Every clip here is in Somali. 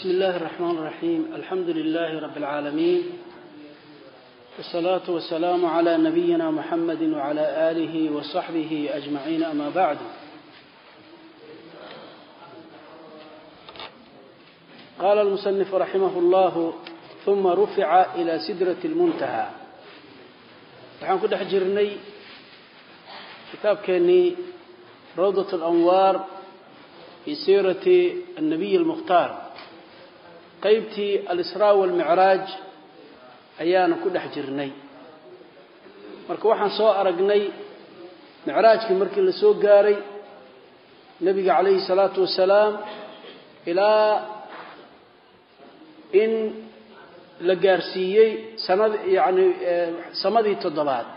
بسم الله الرحمن الرحيم الحمد لله رب العالمين والصلاة والسلام على نبينا محمد وعلى آله وصحبه أجمعين أما بعد قال المصنف رحمه الله ثم رفع إلى سدرة المنتهى waxaan ku dhex jirnay kitaabkeennii rawdat اlanwaar fii siirati الnabiy اlmukhtaar qaybtii alisraa walmicraaj ayaanu ku dhex jirnay. Marka waxaan soo aragnay micraajkii markii la soo gaaray nebiga calayhi الsalaatu wasalaam ilaa in la gaarsiiyey sanad yani samadii toddobaad.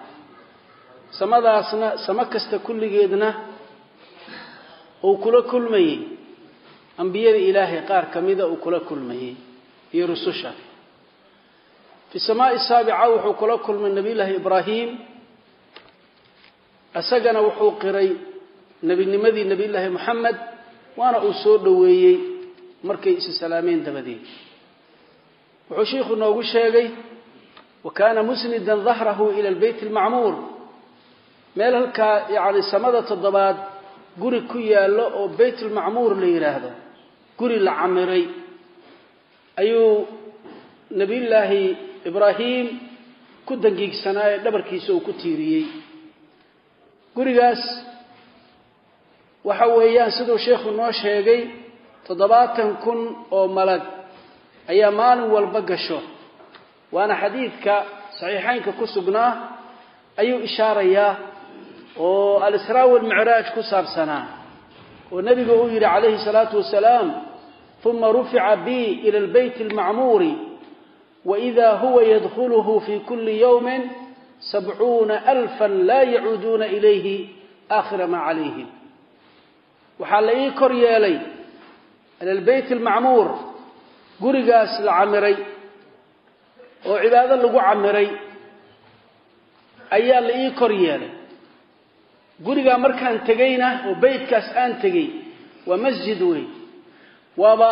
Samadaasna samo kasta kulligeedna uu kula kulmayey ambiyada ilaahay qaar ka mida uu kula kulmayey iyo rususha. Fi samaai saabica wuxuu kula kulmay nebiyullaahi ibraahim. Isagana wuxuu qiray nebinimadii nebiyullaahi moxamed waana uu soo dhoweeyey markay isi salaameen dabadeed. Wuxuu shiikhu noogu sheegay wa kaana musnidan dahrahu ila albeyt almacmuur meel halkaa yacni samada toddobaad guri ku yaallo oo beyt almacmuur la yidhaahdo guri la camiray. Ayuu nebiyullaahi ibraahim ku dangiigsanaa ee dhabarkiisa uu ku tiiriyey. Gurigaas waxa weeyaan siduu sheikhu noo sheegay toddobaatan kun oo malag ayaa maalin walba gasho. Waana xadiidka saxiixaynka ku sugnaa ayuu ishaarayaa oo alisraa walmicraaj ku saabsanaa oo nebigu uu yidhi calayhi salaatu wasalaam uma rufica bi ila albeyt almacmuuri waida huwa yadkhuluhu fi kuli yowmin sabcuuna alfan laa yacuuduuna ilayhi aakhira maa calayhim waxaa la ii kor yeelay ila almacmuur gurigaas la camiray oo cibaado lagu camiray ayaa la ii kor yeelay gurigaa markaan tegayna oo beytkaas aan tegey waa masjid wey waaba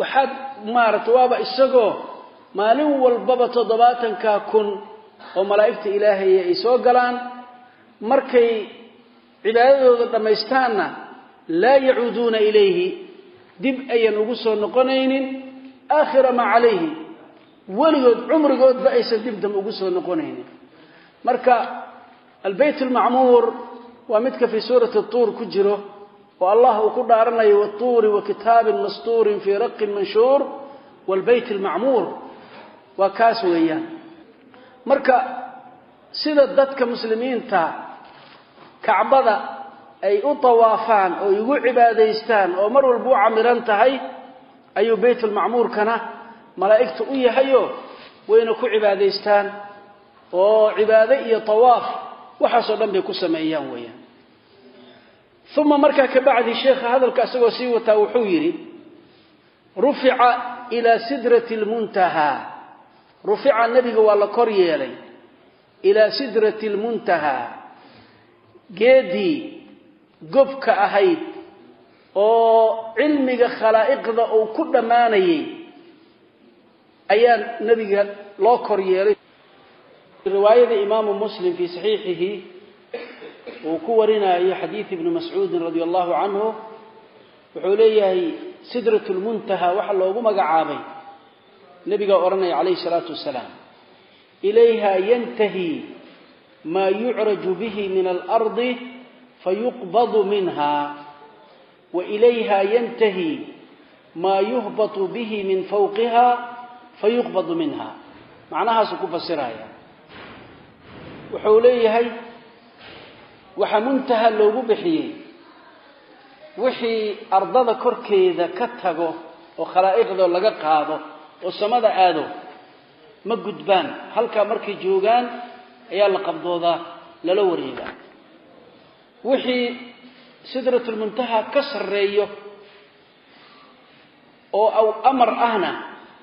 waxaad maaragtay waaba isagoo maalin walbaba toddobaatankaa kun oo malaa'igta ilaahaya ay soo galaan markay cibaadadooda dhammaystaanna laa yacuuduuna ilayhi dib ayan ugu soo noqonaynin aakhira maa calayhi weligood cumrigoodba aysan dib dam ugu soo noqonaynin. Marka albeyt almacmuur waa midka fii suurati tuur ku jiro oo allah uu ku dhaaranayo watuuri wa kitaabin mastuurin fii raqin manshuur waalbeyt almacmuur waa kaas weeyaan. Marka sida dadka muslimiinta kacbada ay u tawaafaan oo igu cibaadaystaan oo mar walba u camiran tahay ayuu beytulmacmuurkana malaa'igta u yahayo wayna ku cibaadaystaan oo cibaado iyo tawaaf waxaasoo dhan bay ku sameeyaan weeyaan. Uma markaa ka bacdi sheekha hadalka isagoo sii wataa wuxuu yidhi rufica ilaa sidrati lmuntahaa rufica nebiga waa la kor yeelay. Ilaa sidrati lmuntahaa geedii gobka ahayd oo cilmiga khalaa'iqda uu ku dhammaanayay ayaa nebiga loo kor yeelay riwaayada imaamu muslim fii saxiixihi uu ku warinayo xadiid ibni mascuudin radia allahu canhu wuxuu leeyahay sidrat lmuntaha waxa loogu magacaabay. Nebigaa odhanaya calayhi salaatu wasalaam ilayha yantahi maa yucraju bihi min alardi fayuqbadu minha wa ilayha yantahi maa yuhbatu bihi min fawqiha fayuqbadu minha. Macnahaasuu ku fasiraya wuxuu leeyahay waxaa muntaha loogu bixiyey. Wixii ardada korkeeda ka tago oo khalaa'iqdoo laga qaado oo samada aado ma gudbaan. Halkaa markay joogaan ayaa la qabdoodaa lala wareegaa. Wixii sidratulmuntaha ka sarreeyo oo aw amar ahna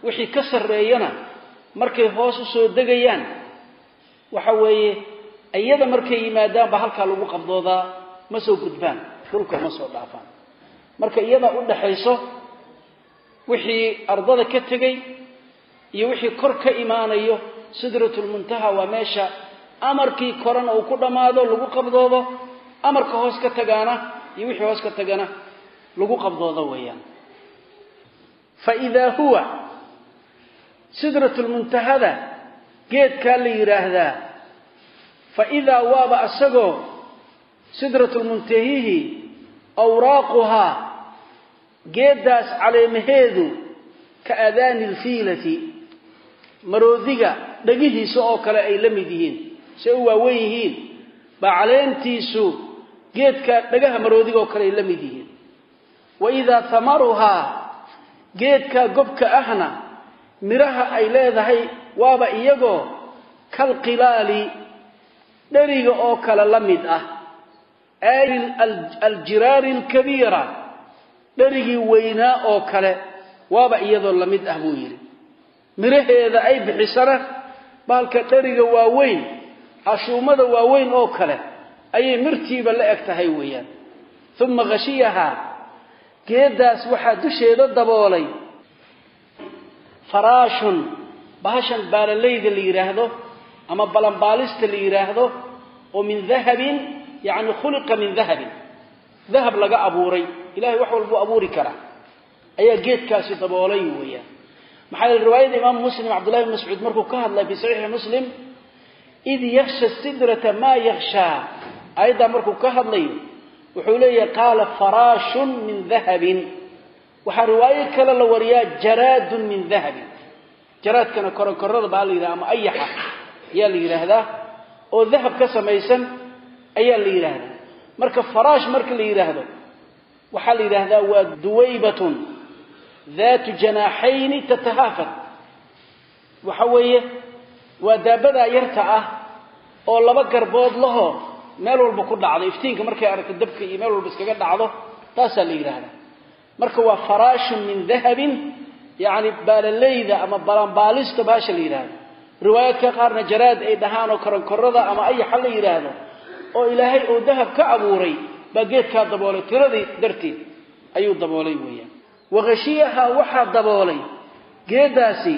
wixii ka sarreeyana markay hoos u soo degayaan waxa weeye iyada markay yimaadaanba halkaa lagu qabdoodaa ma soo gudbaan dhulka ma soo dhaafaan. Marka iyadaa u dhaxayso wixii ardada ka tegey iyo wixii kor ka imaanayo sidratulmuntaha waa meesha amarkii korena uu ku dhammaado lagu qabdoodo amarka hoos ka tagaana iyo wixii hoos ka tagana lagu qabdoodo weeyaan. Fa idaa huwa sidratulmuntahada geedkaa la yidhaahdaa fa idaa waaba isagoo sidratulmuntahihi awraaquhaa geeddaas caleemaheedu ka aadaani alfiilati maroodiga dhagihiisa oo kale ay la mid yihiin say u waawen yihiin baa caleentiisu geedka dhagaha maroodiga oo kale ay la mid yihiin. Wa idaa hamaruhaa geedka gobka ahna midhaha ay leedahay waaba iyagoo kalqilaali dheriga oo kale la mid ah. Aljiraari alkabiira dherigii weynaa oo kale waaba iyadoo la mid ah buu yidhi. Midhaheeda ay bixisana baalka dheriga waaweyn ashuumada waaweyn oo kale ayay mirtiiba la eg tahay weeyaan. Uma khashiyahaa geeddaas waxaa dusheeda daboolay faraashun bahashan baalalayda la yidhaahdo ama balanbaalista la yidhaahdo oo min dahabin yacni khuliqa min dahabin dahab laga abuuray ilahay wax walbuu abuuri karaa ayaa geedkaasi daboolay weeyaan. Maxaa yeele riwaayada imaamu muslim cabdullahi bn mascuud markuu ka hadlay fii saxiixi muslim id yaksha sidrata maa yakshaa aayaddaa markuu ka hadlayo wuxuu leeyahay qaala faraashun min dahabin waxaa riwaayo kale la wariyaa jaraadun min dahabin jaraadkana koronkorada baa la yidhaha ama ayaxa ayaa la yidhaahdaa oo dahab ka samaysan ayaa la yidhaahdaa. Marka faraash marka la yidhaahdo waxaa la yidhaahdaa waa duwaybatun daatu janaaxayni tatahaafad waxa weeye waa daabadaa yarta ah oo laba garbood lahoo meel walba ku dhacdo iftiinka markay aragto dabka iyo meel walba iskaga dhacdo taasaa la yidhaahdaa marka waa faraashun min dahabin yacni baalalayda ama balanbaalista baasha la yidhaahdo. Riwaayaadka qaarna jaraad ay dhahaan oo koronkorada ama ayaxa la yidhaahdo oo ilaahay uu dahab ka abuuray baa geedkaa daboolay tiradii darteed ayuu daboolay weeyaan. Wakhashiyaha waxaa daboolay geeddaasi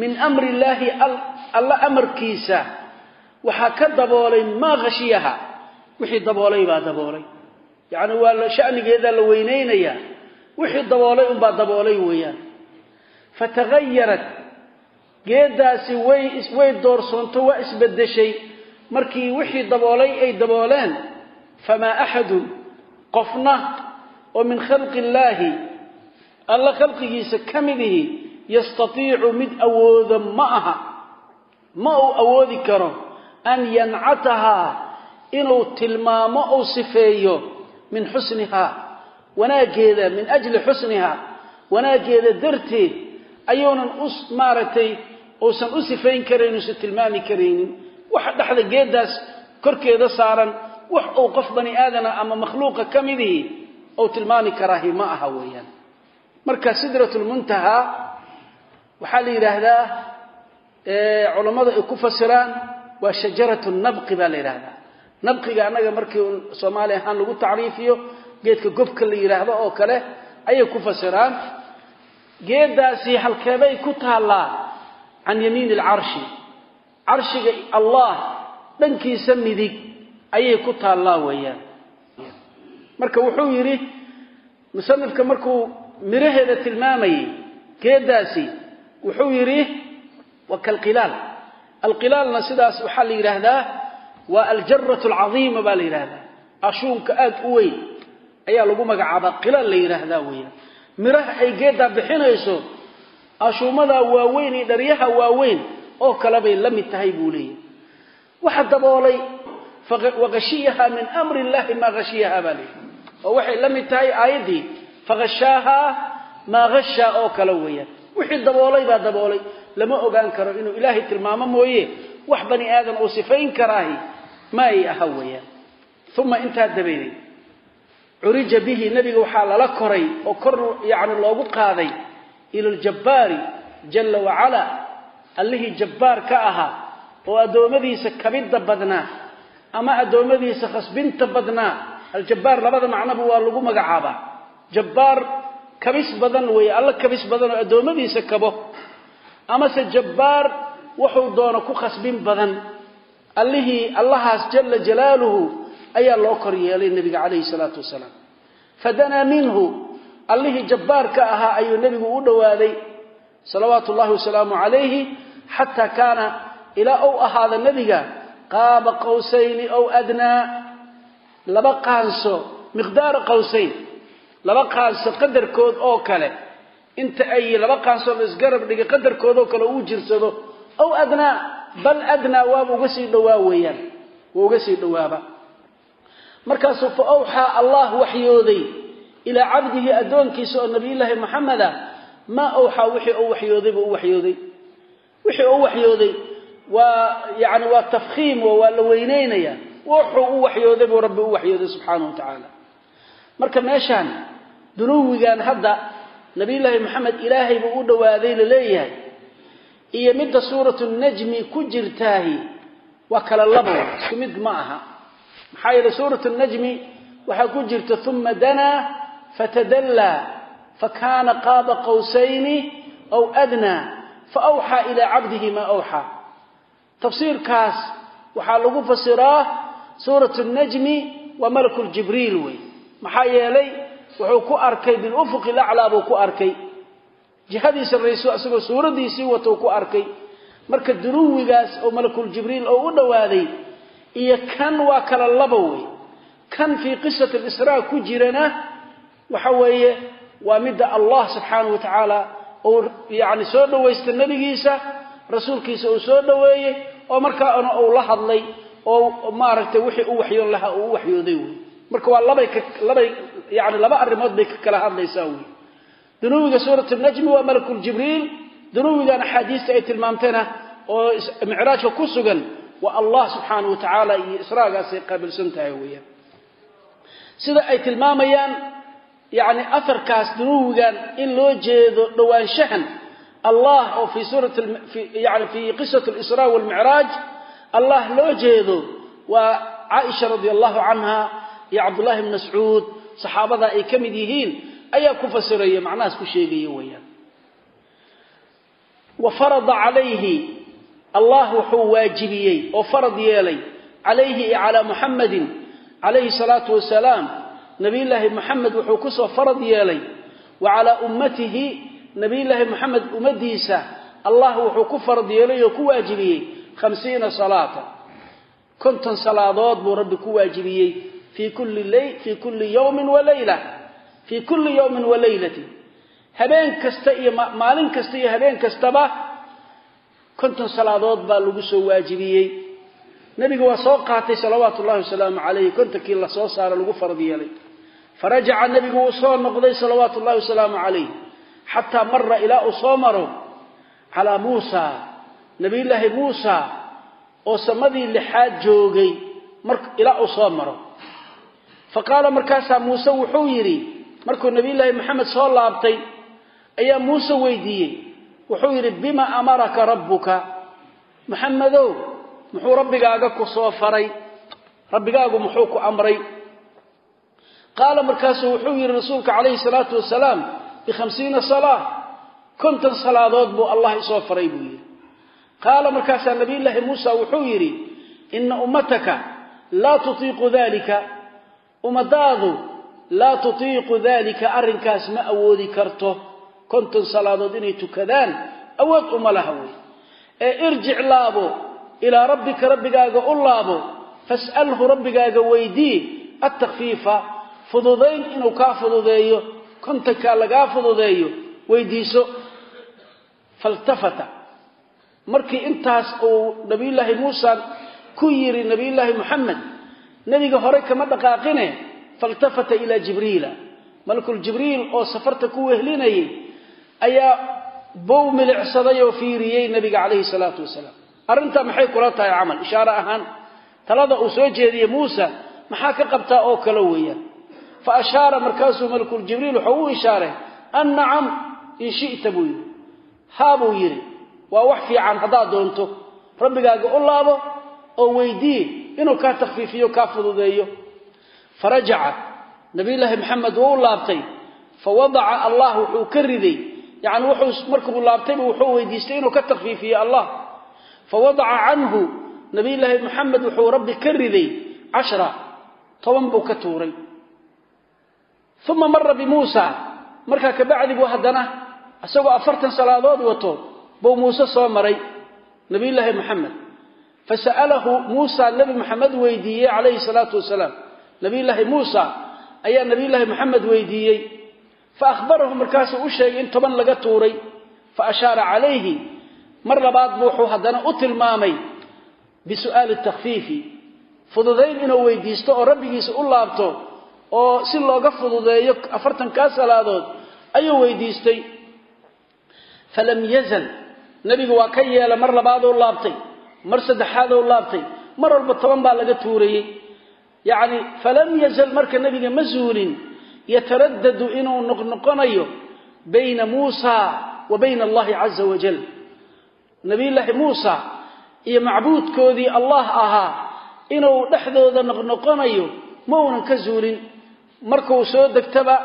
min amri illaahi alla amarkiisa waxaa ka daboolay maa khashiyaha wixii daboolay baa daboolay yacni waa shanigeedaa la weynaynayaa wixii daboolay unbaa daboolay weeyaan. Fataghayarat geeddaasi way way doorsoonto waa isbedeshay markii wixii daboolay ay dabooleen famaa axadun qofna oo min khalqi illaahi alla khalqigiisa ka midihi yastatiicu mid awooda ma aha. Ma uu awoodi karo an yancatahaa inuu tilmaamo uu sifeeyo min xusnihaa wanaaggeeda min ajli xusnihaa wanaaggeeda darteed ayuunan u maaragtay uusan u sifayn karayn uusan tilmaami karaynin. Waxa dhexda geeddaas korkeeda saaran wax uu qof bani aadana ama makhluuqa ka midihi ou tilmaami karaahi ma aha weeyaan. Marka sidratulmuntahaa waxaa la yidhaahdaa yidhaahdaa nabqiga annaga markii soomaali ahaan lagu tacriifiyo geedka gobka la yidhaahdo oo kale ayay ku fasiraan geeddaasi halkeebay ku taallaa can yamiini alcarshi. Carshiga allah dhankiisa midig ayay ku taallaa weeyaan. Marka wuxuu yidhi musanifka markuu miraheeda tilmaamayay geeddaasi wuxuu yidhi wa kalqilaal. Alqilaalna sidaas waxaa la yidhaahdaa waa aljaratu alcadiima baa la yidhaahdaa. Ashuunka aad u weyn ayaa lagu magacaabaa qilaal la yidhaahdaa weeyaan. Miraha ay geeddaa bixinayso ashuumadaa waaweyn iyo dharyaha waaweyn oo kale bay la mid tahay buu leeyahy waxa daboolay wakhashiyaha min amri illahi maa khashiyaha baa leeyahy oo waxay la mid tahay aayaddii fakhashaahaa maa khashaa oo kale weeyaan. Wixii daboolay baa daboolay. Lama ogaan karo inuu ilaahay tilmaamo mooye wax bani sifayn karaahi ma ay aha weeyaan. Uma intaa dabadeed curija bihi nebiga waxaa lala koray oo kor yacni loogu qaaday ila aljabbaari jalla wacala allihii jabbaar ka ahaa oo addoommadiisa kabidda badnaa ama addoommadiisa khasbinta badnaa. Aljabbaar labada macnoba waa lagu magacaabaa. Jabbaar kabis badan weeye alla kabis badan oo addoommadiisa kabo amase jabbaar wuxuu doono ku khasbin badan allihii allahaas jala jalaaluhu ayaa loo kor yeelay nebiga calayhi salaatu wasalaam. Fadanaa minhu. Allihii jabbaarka ahaa ayuu nebigu u dhowaaday salawaatu ullahi wasalaamu calayhi. Xataa kaana ilaa ou ahaada nebiga qaaba qawsayni ow adnaa. Laba qaanso miqdaara qawsayn. Laba qaanso qadarkood oo kale. Inta ay laba qaansood la isgarab dhigay qadarkoodoo kale uu jirsado ow adnaa bal adnaa waaba uga sii dhowaa weeyaan. Waa uga sii dhowaaba. Markaasuu fa awxaa allah waxyooday ilaa cabdihi addoonkiisa oo nabiyullaahi maxameda maa awxaa wixii u waxyooday buu u waxyooday. Wixii u waxyooday waa yani waa tafkhiim oo waa la weyneynaya. Wuxuu u waxyooday buu rabbi u waxyooday subxaanahu wa tacaala. Marka meeshaan dunuwigan hadda nabiyullaahi maxamed ilaahay buu u dhowaaday la leeyahay iyo midda suuratu najmi ku jirtaahi waa kala labo isku mid ma aha. Maxaa yeele suuratu najmi waxaa ku jirta uma danaa fatadallaa fakaana qaaba qawsayni aw adnaa faawxaa ilaa cabdihi maa awxaa. Tafsiirkaas waxaa lagu fasiraa suuratu najmi waa malakuljibriil wey maxaa yeelay wuxuu ku arkay bilufuqi laclaa buu ku arkay jihadii sarrayso isagoo suuraddiisii watou ku arkay. Marka dunuwigaas oo malakuljibriil oo u dhowaaday iyo kan waa kala laba wey kan fii qisati alisraa ku jirana waxa weeye waa midda allah subxaanahu wa tacaala uu yacni soo dhowaysta nebigiisa rasuulkiisa uu soo dhoweeyey oo markaana uu la hadlay oo maaragtay wixii u waxyoon lahaa uu u waxyooday wey marka waa labay labay yani laba arrimood bay ka kala hadlaysaa wey dunuwiga suurat najmi waa malakuljibriil dunuwigan axaadiista ay tilmaamtayna oo micraajka ku sugan waa allah subxaanahu wa tacaala iyo israagaasay qaabilsan tahay weeyaan. Sida ay tilmaamayaan yani aharkaas dunuwigan in loo jeedo dhowaanshahan allah oo yani fii qisat lisraa walmicraaj allah loo jeedo waa caaisha radi allahu canha iyo cabdullahi bn mascuud saxaabada ay ka mid yihiin ayaa ku fasiraya macnahaas ku sheegaya weeyaan. Wa farada calayhi allah wuxuu waajibiyey oo farad yeelay calayhi calaa muxamadin calayhi salaatu wasalaam. Nabiyullaahi moxamed wuxuu ku soo farad yeelay wa calaa ummatihi nabiyullaahi moxamed ummadiisa allah wuxuu ku farad yeelay oo ku waajibiyey khamsiina salaata. Konton salaadood buu rabbi ku waajibiyey fii kulli yawmin wa layla fii kulli yawmin wa laylatin habeen kasta iyo maalin kasta iyo habeen kastaba konton salaadood baa lagu soo waajibiyey. Nebiga waa soo qaatay salawaatu ullahi wasalaamu calayhi kontonkii la soo saaro lagu farad yeelay. Farajaca nebigu wuu soo noqday salawaatu ullahi wasalaamu calayh xataa mara ilaa uu soo maro calaa muusa nabiyullaahi muusa oo samadii lixaad joogay ilaa uu soo maro. Fa qaala markaasaa muuse wuxuu yidhi markuu nabiyullaahi maxamed soo laabtay ayaa muuse weydiiyey. Wuxuu yidhi bima amaraka rabbuka? Maxamedow muxuu rabbigaaga ku soo faray? Rabbigaagu muxuu ku amray? Qaala markaasuu wuxuu yidhi rasuulka calayhi salaatu wasalaam bikhamsiina salaa konton salaadood buu allah isoo faray buu yidhi. Qaala markaasaa nabiyullaahi muusa wuxuu yidhi ina ummataka laa tutiiqu dalika ummadaadu laa tutiiqu dalika arrinkaas ma awoodi karto. Konton salaadood inay tukadaan awood uma laha wey. Ee irjic laabo ilaa rabbika rabbigaaga u laabo fas'alhu rabbigaaga weydii attakfiifa fududayn inuu kaa fududeeyo kontonkaa lagaa fududeeyo weydiiso faltafata. Markii intaas uu nabiyullaahi muusa ku yidhi nabiyullaahi moxamed nebiga hore kama dhaqaaqine faltafata ilaa jibriila. Malakul jibriil oo safarta ku wehlinayay ayaa bow milicsaday oo fiiriyey nabiga calayhi salaatu wasalaam. Arrintaa maxay kula tahay camal? Ishaare ahaan talada uu soo jeediyey muusa maxaa ka qabtaa oo kale weeyaan? Fa ashaara markaasuu malakuljibriil wuxuu u ishaaray an nacam in shi'ta buu yidhi. Haa buu yidhi. Waa wax fiican haddaad doonto. Rabbigaaga u laabo oo weydii inuu kaa takhfiifiyo kaa fududeeyo farajaca. Nabiyullaahi maxamed wuu u laabtay. Fa wadaca allah wuxuu ka riday. Yani wuxuu markuu laabtayba wuxuu weydiistay inuu ka takfiifiyo allah. Fa wadaca canhu nabiyullaahi maxamed wuxuu rabbi ka riday cashra toban buu ka tuuray. Uma mara bimuusa markaa kabacdi buu haddana isagoo afartan salaadood wato buu muuse soo maray nabiyullaahi maxamed fasa'alahu muusa nebi maxamed weydiiyey calayhi salaatu wasalaam nabiyullaahi muusa ayaa nabiyullaahi maxamed weydiiyey. Fa ahbarahu markaasuu u sheegay in toban laga tuuray. Fa ashaara calayhi. Mar labaad wuxuu haddana u tilmaamay bisu'aali takhfiifi fududayn inuu weydiisto oo rabbigiisa u laabto oo si looga fududeeyo afartankaa salaadood ayuu weydiistay. Falam yazal. Nebigu waa ka yeela mar labaadou laabtay mar saddexaadou laabtay mar walba toban baa laga tuurayey yacni falam yazal marka nebiga ma zuulin yataradadu inuu noqnoqonayo bayna muusa wa bayna allahi caza wajal nabiyullaahi muusa iyo macbuudkoodii allah ahaa inuu dhexdooda noqnoqonayo ma uunan ka zuulin. Markuu soo degtaba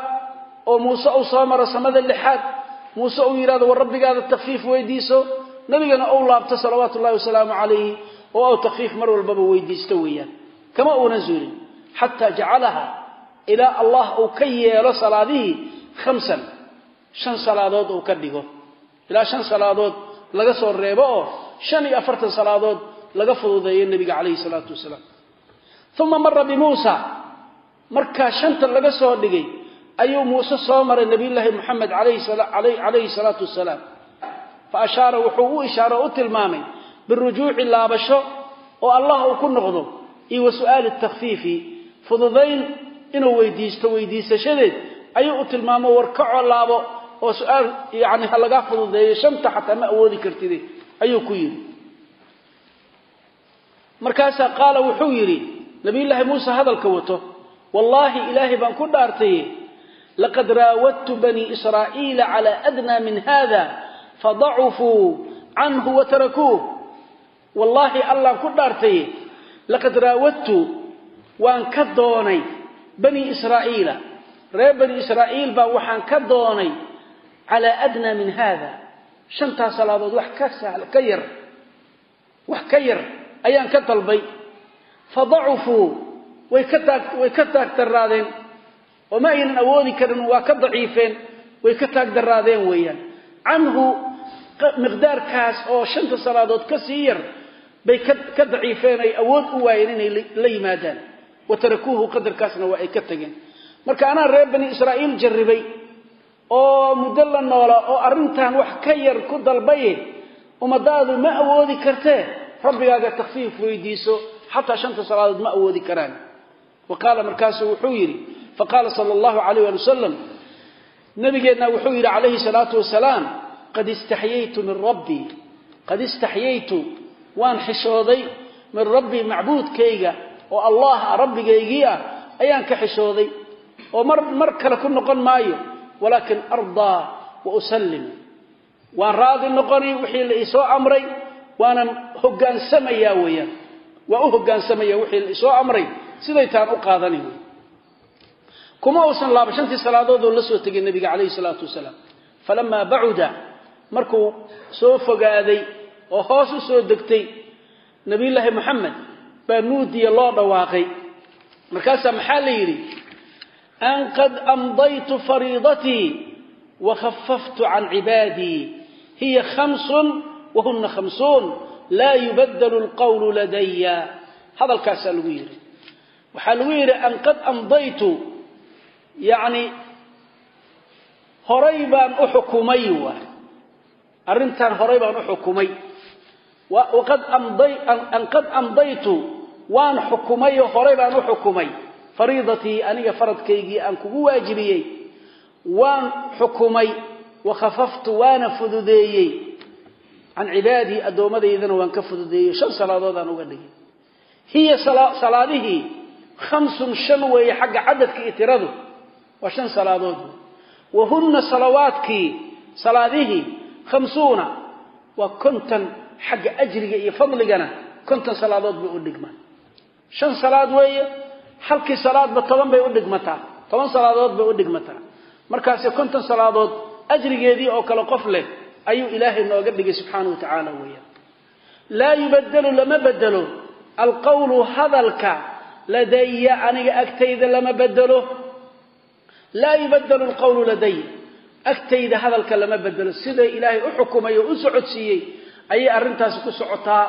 oo muuse uu soo maro samada lixaad muuse uu yidhahdo war rabbigaada takfiif weydiiso. Nabigana uu laabto salawaatu ullahi wasalaamu calayhi oo au takfiif mar walbaba weydiisto weeyaan kama uunan zuulin xataa jacalaha ilaa allah uu ka yeelo salaadihii khamsan shan salaadood uu ka dhigo. Ilaa shan salaadood laga soo reebo oo shan iyo afartan salaadood laga fududeeyo nebiga calayhi salaatu wasalaam. Uma mara bimuusa markaa shanta laga soo dhigay ayuu muuse soo maray nabiyullaahi moxamed calayhi salaatu wasalaam. Fa ashaara wuxuu u ishaaro o u tilmaamay birujuuci laabasho oo allah uu ku noqdo iyo wa su'aali takhfiifi fududayn inuu weydiisto weydiisashadeed ayuu u tilmaamo warkacoo laabo oo su'aal ha lagaa fududeeyo shanta xataa ma awoodi kartide ayuu ku yidhi. Markaasaa qaala wuxuu yidhi nabiyullaahi muuse hadalka wato wallaahi ilaahay baan ku dhaartaye laqad raawadtu banii israa'iila calaa adnaa min hada fadacufuu canhu watarakuuh wallaahi allaan ku dhaartaye laqad raawadtu waan ka doonay banii israa'iila reer bani israa'iil baa waxaan ka doonay calaa adnaa min haada shantaas salaadood wax ka yar wax ka yar ayaan ka dalbay fadacufuu way ka taag taagdaraadeen oo ma aynan awoodi karin waa ka daciifeen way ka taagdaraadeen weeyaan canhu miqdaarkaas oo shanta salaadood ka sii yar bay ka daciifeen ay awood u waayeen inay la yimaadaan. Wa tarakuuhu qadarkaasna waa ay ka tageen. Marka anaa reer bani israa'iil jarribay oo muddo la noola oo arrintan wax ka yar ku dalbaye ummadaadu ma awoodi kartee? Rabbigaaga takfiif weydiiso xataa shanta salaadood ma awoodi karaan. Wa qaala markaasu wuxuu yidhi faqaala sala allahu calayh ali wasalam nabigeenna wuxuu yidhi calayhi salaatu wasalaam qad istaxyaytu min rabbii qad istaxyaytu waan xishooday min rabbii macbuudkayga oo allah ah rabbigaygii ah ayaan ka xishooday. Oo mar kale ku noqon maayo walaakin ardaa wa usallim. Waan raadi noqonay wixii la isoo amray waanan hogaansamayaa weeyaan. Waa u hogaansamaya wixii la isoo amray siday taan u qaadani wey kuma uusan laaba shantii salaadoodoo la soo tegay nebiga calayhi salaatu wasalaam. Falamaa bacuda markuu soo fogaaday oo hoos u soo degtay nabiyullaahi moxamed baa nuudiya loo dhawaaqay. Markaasaa maxaa la yidhi? An qad amdaytu fariidatii wakhafaftu can cibaadii hiya khamsun wahuna khamsuun laa yubadelu lqawlu ladaya hadalkaasaa lagu yidhi. Waxaa lagu yidhi an qad amdaytu yacni horay baan u xukumay waay arrintan horay baan u xukumay qad amdaytu waan xukumayo horay baan u xukumay. Fariidatii aniga faradkaygii aan kugu waajibiyey waan xukumay. Wakhafaftu waana fududeeyey. Can cibaadii addoomadaydana waan ka fududeeyey. Shan salaadoodaan uga dhigay. Hiya salaadihii khamsun shan weeye xagga cadadka iyo tiradu. Waa shan salaadood. Wa hunna salawaadkii salaadihii khamsuuna waa konton xagga ajriga iyo fadligana konton salaadood bay u dhigmaan. Shan salaad weeye halkii salaadba toban bay u dhigmataa. Toban salaadood bay u dhigmataa. Markaasi konton salaadood ajrigeedii oo kale qof leh ayuu ilaahay nooga dhigay subxaanahu wa tacaala weeyaan. Laa yubadelu lama bedelo alqawlu hadalka ladaya aniga agtayda lama bedelo laa yubadelu alqawlu ladaya agtayda hadalka lama bedelo sida ilaahay u xukumay oo u socodsiiyey ayay arrintaasi ku socotaa.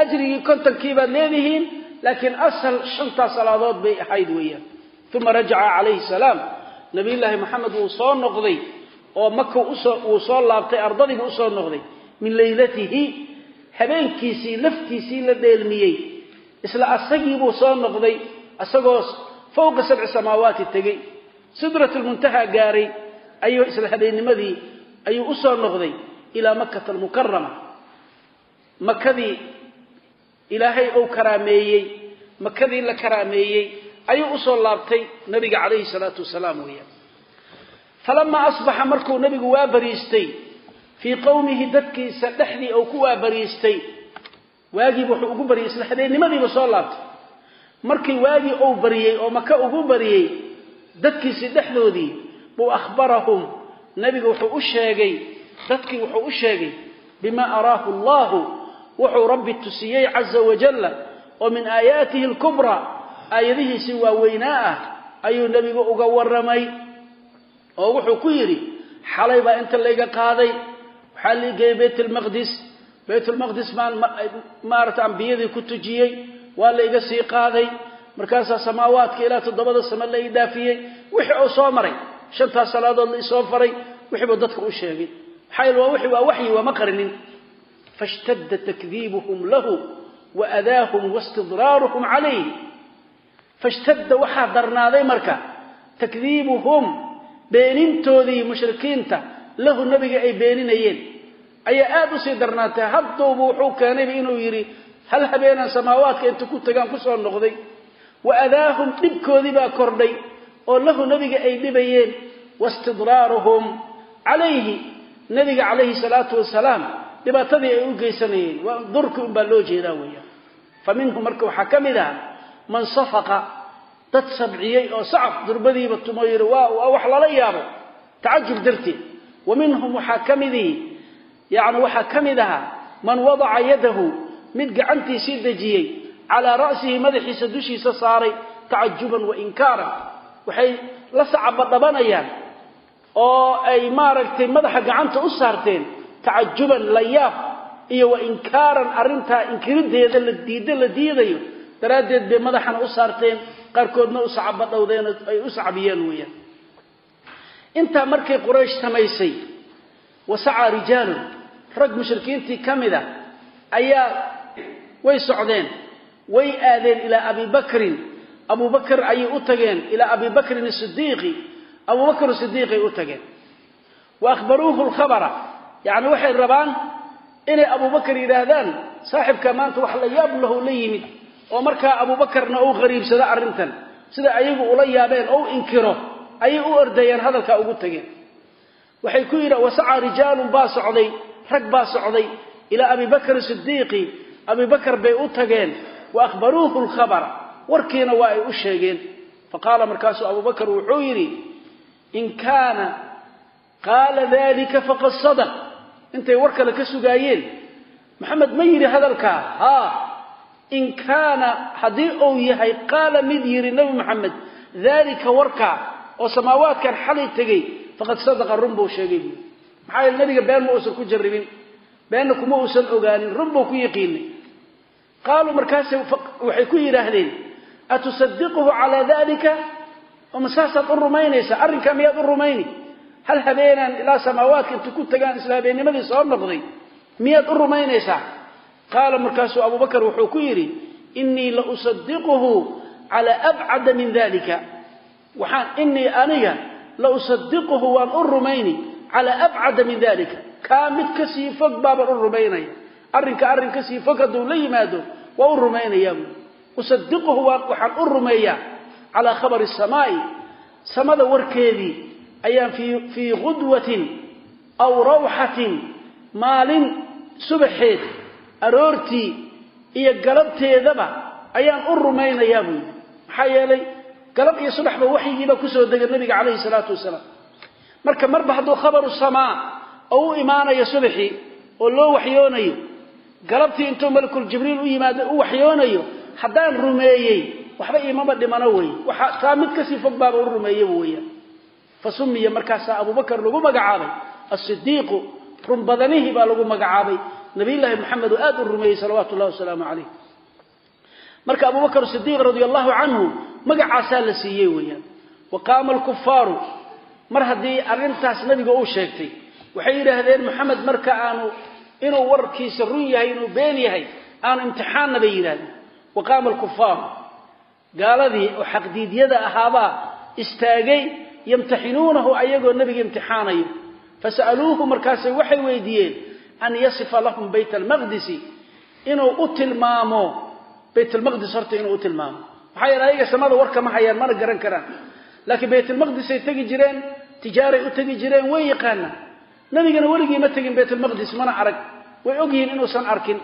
Ajrigii kontonkii baad leedihiin laakiin asal shantaa salaadood bay ahayd weeyaan. Uma rajaca calayhi salaam. Nabiyullaahi maxamed wuu soo noqday oo maka wuu soo laabtay ardadiibu u soo noqday. Min laylatihi habeenkiisii laftiisii la dheelmiyey. Isla asagiibuu soo noqday isagoo fowqa sabci samaawaati tegey. Sidrat lmuntaha gaaray ayuu isla habeennimadii ayuu u soo noqday ilaa makata almukarama makadii ilaahay ou karaameeyey makadii la karaameeyey ayuu u soo laabtay nabiga calayhi salaatu wasalaam weeyaan. Falamaa asbaxa markuu nabigu waa bariistay fii qowmihi dadkiisa dhexdii uu ku waabariistay waagiiba wuxuu ugu baryay isla habeennimadiiba soo laabtay. Markii waagii uu baryey oo maka ugu baryey dadkiisii dhexdoodii buu akhbarahum. Nabiga wuxuu u sheegay dadkii wuxuu u sheegay bimaa araahu allahu wuxuu rabbi tusiyey caza wajalla oo min aayaatihi alkubraa aayadihiisii waaweynaa ah ayuu nebigu uga warramay oo wuxuu ku yidhi xalay baa inta layga qaaday waxaa liigeeyey bayt almaqdis baytulmaqdis baan maarata ambiyadii ku tujiyey waa la iga sii qaaday. Markaasaa samaawaadka ilaa toddobada same la ii dhaafiyey. Wixii uu soo maray shantaas salaadood la isoo faray wixii buu dadka u sheegay. Maxaa yeele waa wixii waa waxyi waa ma qarinin fashtadda takdiibuhum lahu wa adaahum waistidraaruhum calayh fashtadda waxaa darnaaday marka takdiibuhum beenintoodii mushrikiinta lahu nabiga ay beeninayeen ayaa aada u sii darnaatay hadduuba wuxuu keenayba inuu yidhi hal habeenaan samaawaadka inta ku tagaan ku soo noqday wa adaahum dhibkoodii baa kordhay oo lahu nabiga ay dhibayeen waistidraaruhum calayhi nabiga calayhi salaatu wasalaam dhibaatadii ay u geysanayeen waa durki unbaa loo jeedaa weeyaan fa minhum marka waxaa ka mid ah man safaqa dad sabciyey oo sacab durbadiiba tumo yidhi waa wax lala yaabo. Tacajub darteed. Wa minhum waxaa ka midihi yacni waxaa ka mid ahaa man wadaca yadahu mid gacantiisii dejiyey calaa ra'sihi madaxiisa dushiisa saaray tacajuban wa inkaaran. Waxay la sacaba dhabanayaan oo ay maaragtay madaxa gacanta u saarteen tacajuban la iyo wa inkaaran arrintaa inkirideeda la diidda la diidayo daraaddeed bay madaxana u saarteen qaarkoodna u sacaba dhowdeen ay u sacbiyeen weeyaan. Intaa markay quraysh samaysay wasacaa rijaalun rag mushrikiintii ka mid a ayaa way socdeen way aadeen ilaa abi bakrin. Abu bakr ayay u tageen ilaa abi bakrin sidiiqi abu bakr sidiiqay u tageen. Wa akhbaruuhu lkhabara yacni waxay rabaan inay abu bakr yidhaahdaan saaxibka maanta wax la yaab lahu la yimid oo markaa abu bakarna uu qariibsado arrintan sida ayagu ula yaabeen ou inkiro ayay u ordayeen hadalkaa ugu tageen waxay ku yidha wasacaa rijaalun baa socday rag baa socday ilaa abi bakr sidiiqi abi bakr bay u tageen wa akhbaruuhu lkhabara warkiina waa ay u sheegeen. Faqaala markaasuu abu bakr wuxuu yidhi in kaana qaala dalika faqad intay war kale ka sugaayeen. Maxamed ma yidhi hadalkaa haa in kaana haddii uu yahay qaala mid yidhi nebi maxamed daalika warkaa oo samaawaadkan xalay tegey faqad sadaqa run buu sheegay. Buui maxaa yeele nabiga been ma uusan ku jarribin beenna kuma uusan ogaanin run buu ku yaqiinay. Qaaluu markaase waxay ku yidhaahdeen atusadiquhu calaa dalika oma saasaad u rumaynaysaa? Arrinkaa miyaad u rumayni hal habeenaan ilaa samaawaadka inta ku tagaan isla habeennimadii soo noqday miyaad u rumaynaysaa? Qaala markaasuu abu bakr wuxuu ku yidhi inii la usadiquhu calaa abcada min dalika waxaan inii aniga la usadiquhu waan u rumayni calaa abcada min dalika kaa mid ka sii fog baabaan u rumaynaya arrinka arrin ka sii fog hadduu la yimaado waa u rumaynayaa buui usadiquhu waxaan u rumeeyaa calaa khabari samaa'i samada warkeedii ayaan fii qudwatin aw rawxatin maalin subaxeed aroortii iyo galabteedaba ayaan u rumaynayaa buu yidhi. Maxaa yeelay galab iyo subaxba waxyigiibaa ku soo degay nabiga calayhi salaatu wasalaam. Marka marba hadduu khabaru samaa oo u imaanayo subaxii oo loo waxyoonayo galabtii intuu malakul jibriil u yimaado u waxyoonayo haddaan rumeeyey waxba iimama dhimano wey waxa taa mid ka sii fog baaba u rumeeyaba weeyaan fa sumiya markaasaa abubakar lagu magacaabay. Asidiiqu run badanihii baa lagu magacaabay. Nabiyullaahi maxamed oo aad u rumeeyey salawaatu ullahi wasalaamu calayh. Marka abubakar sidiiq radia allahu canhu magacaasaa la siiyey weeyaan. Wa qaama alkufaaru mar haddii arrintaas nabiga uu sheegtay waxay yidhaahdeen maxamed marka aanu inuu warkiisa run yahay inuu been yahay aanu imtixaanna bay yidhahdeen wa yamtaxinuunahu ayagoo nebiga imtixaanayo. Fasa'aluuhu markaasay waxay weydiiyeen an yasifa lahum bayt almaqdisi inuu u tilmaamo bayt almaqdis horta inuu u tilmaamo. Maxaa yeele ayaga samada warka ma hayaan mana garan karaan. Laakiin baytalmaqdisay tegi jireen tijaaray u tegi jireen way yaqaanaan. Nabigana weligii ma tegin baytalmaqdis mana arag. Way ogyihiin inuusan arkin.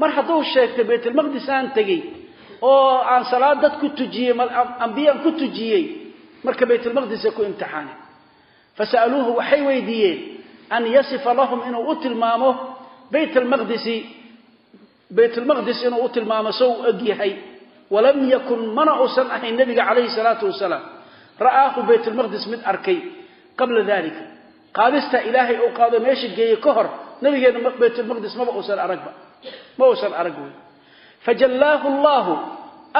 Mar hadduu sheegtay baytalmaqdis aan tegey oo aan salaad dad ku tujiyey ambiyaan ku tujiyey marka baytalmaqdisa ku imtixaane fasa'aluuhu waxay weydiiyeen an yasifa lahum inuu u tilmaamo bayt almaqdisi baytalmaqdis inuu u tilmaamo soo u og yahay. Walam yakun mana uusan ahayn nebiga calayhi salaatu wasalaam. Ra'aahu baytalmaqdis mid arkay qabla dalika qaadista ilaahay uu qaado meesha geeyey ka hor nabigeena baytulmaqdis maba uusan aragba ma uusan arag wey. Fajallaahu allaahu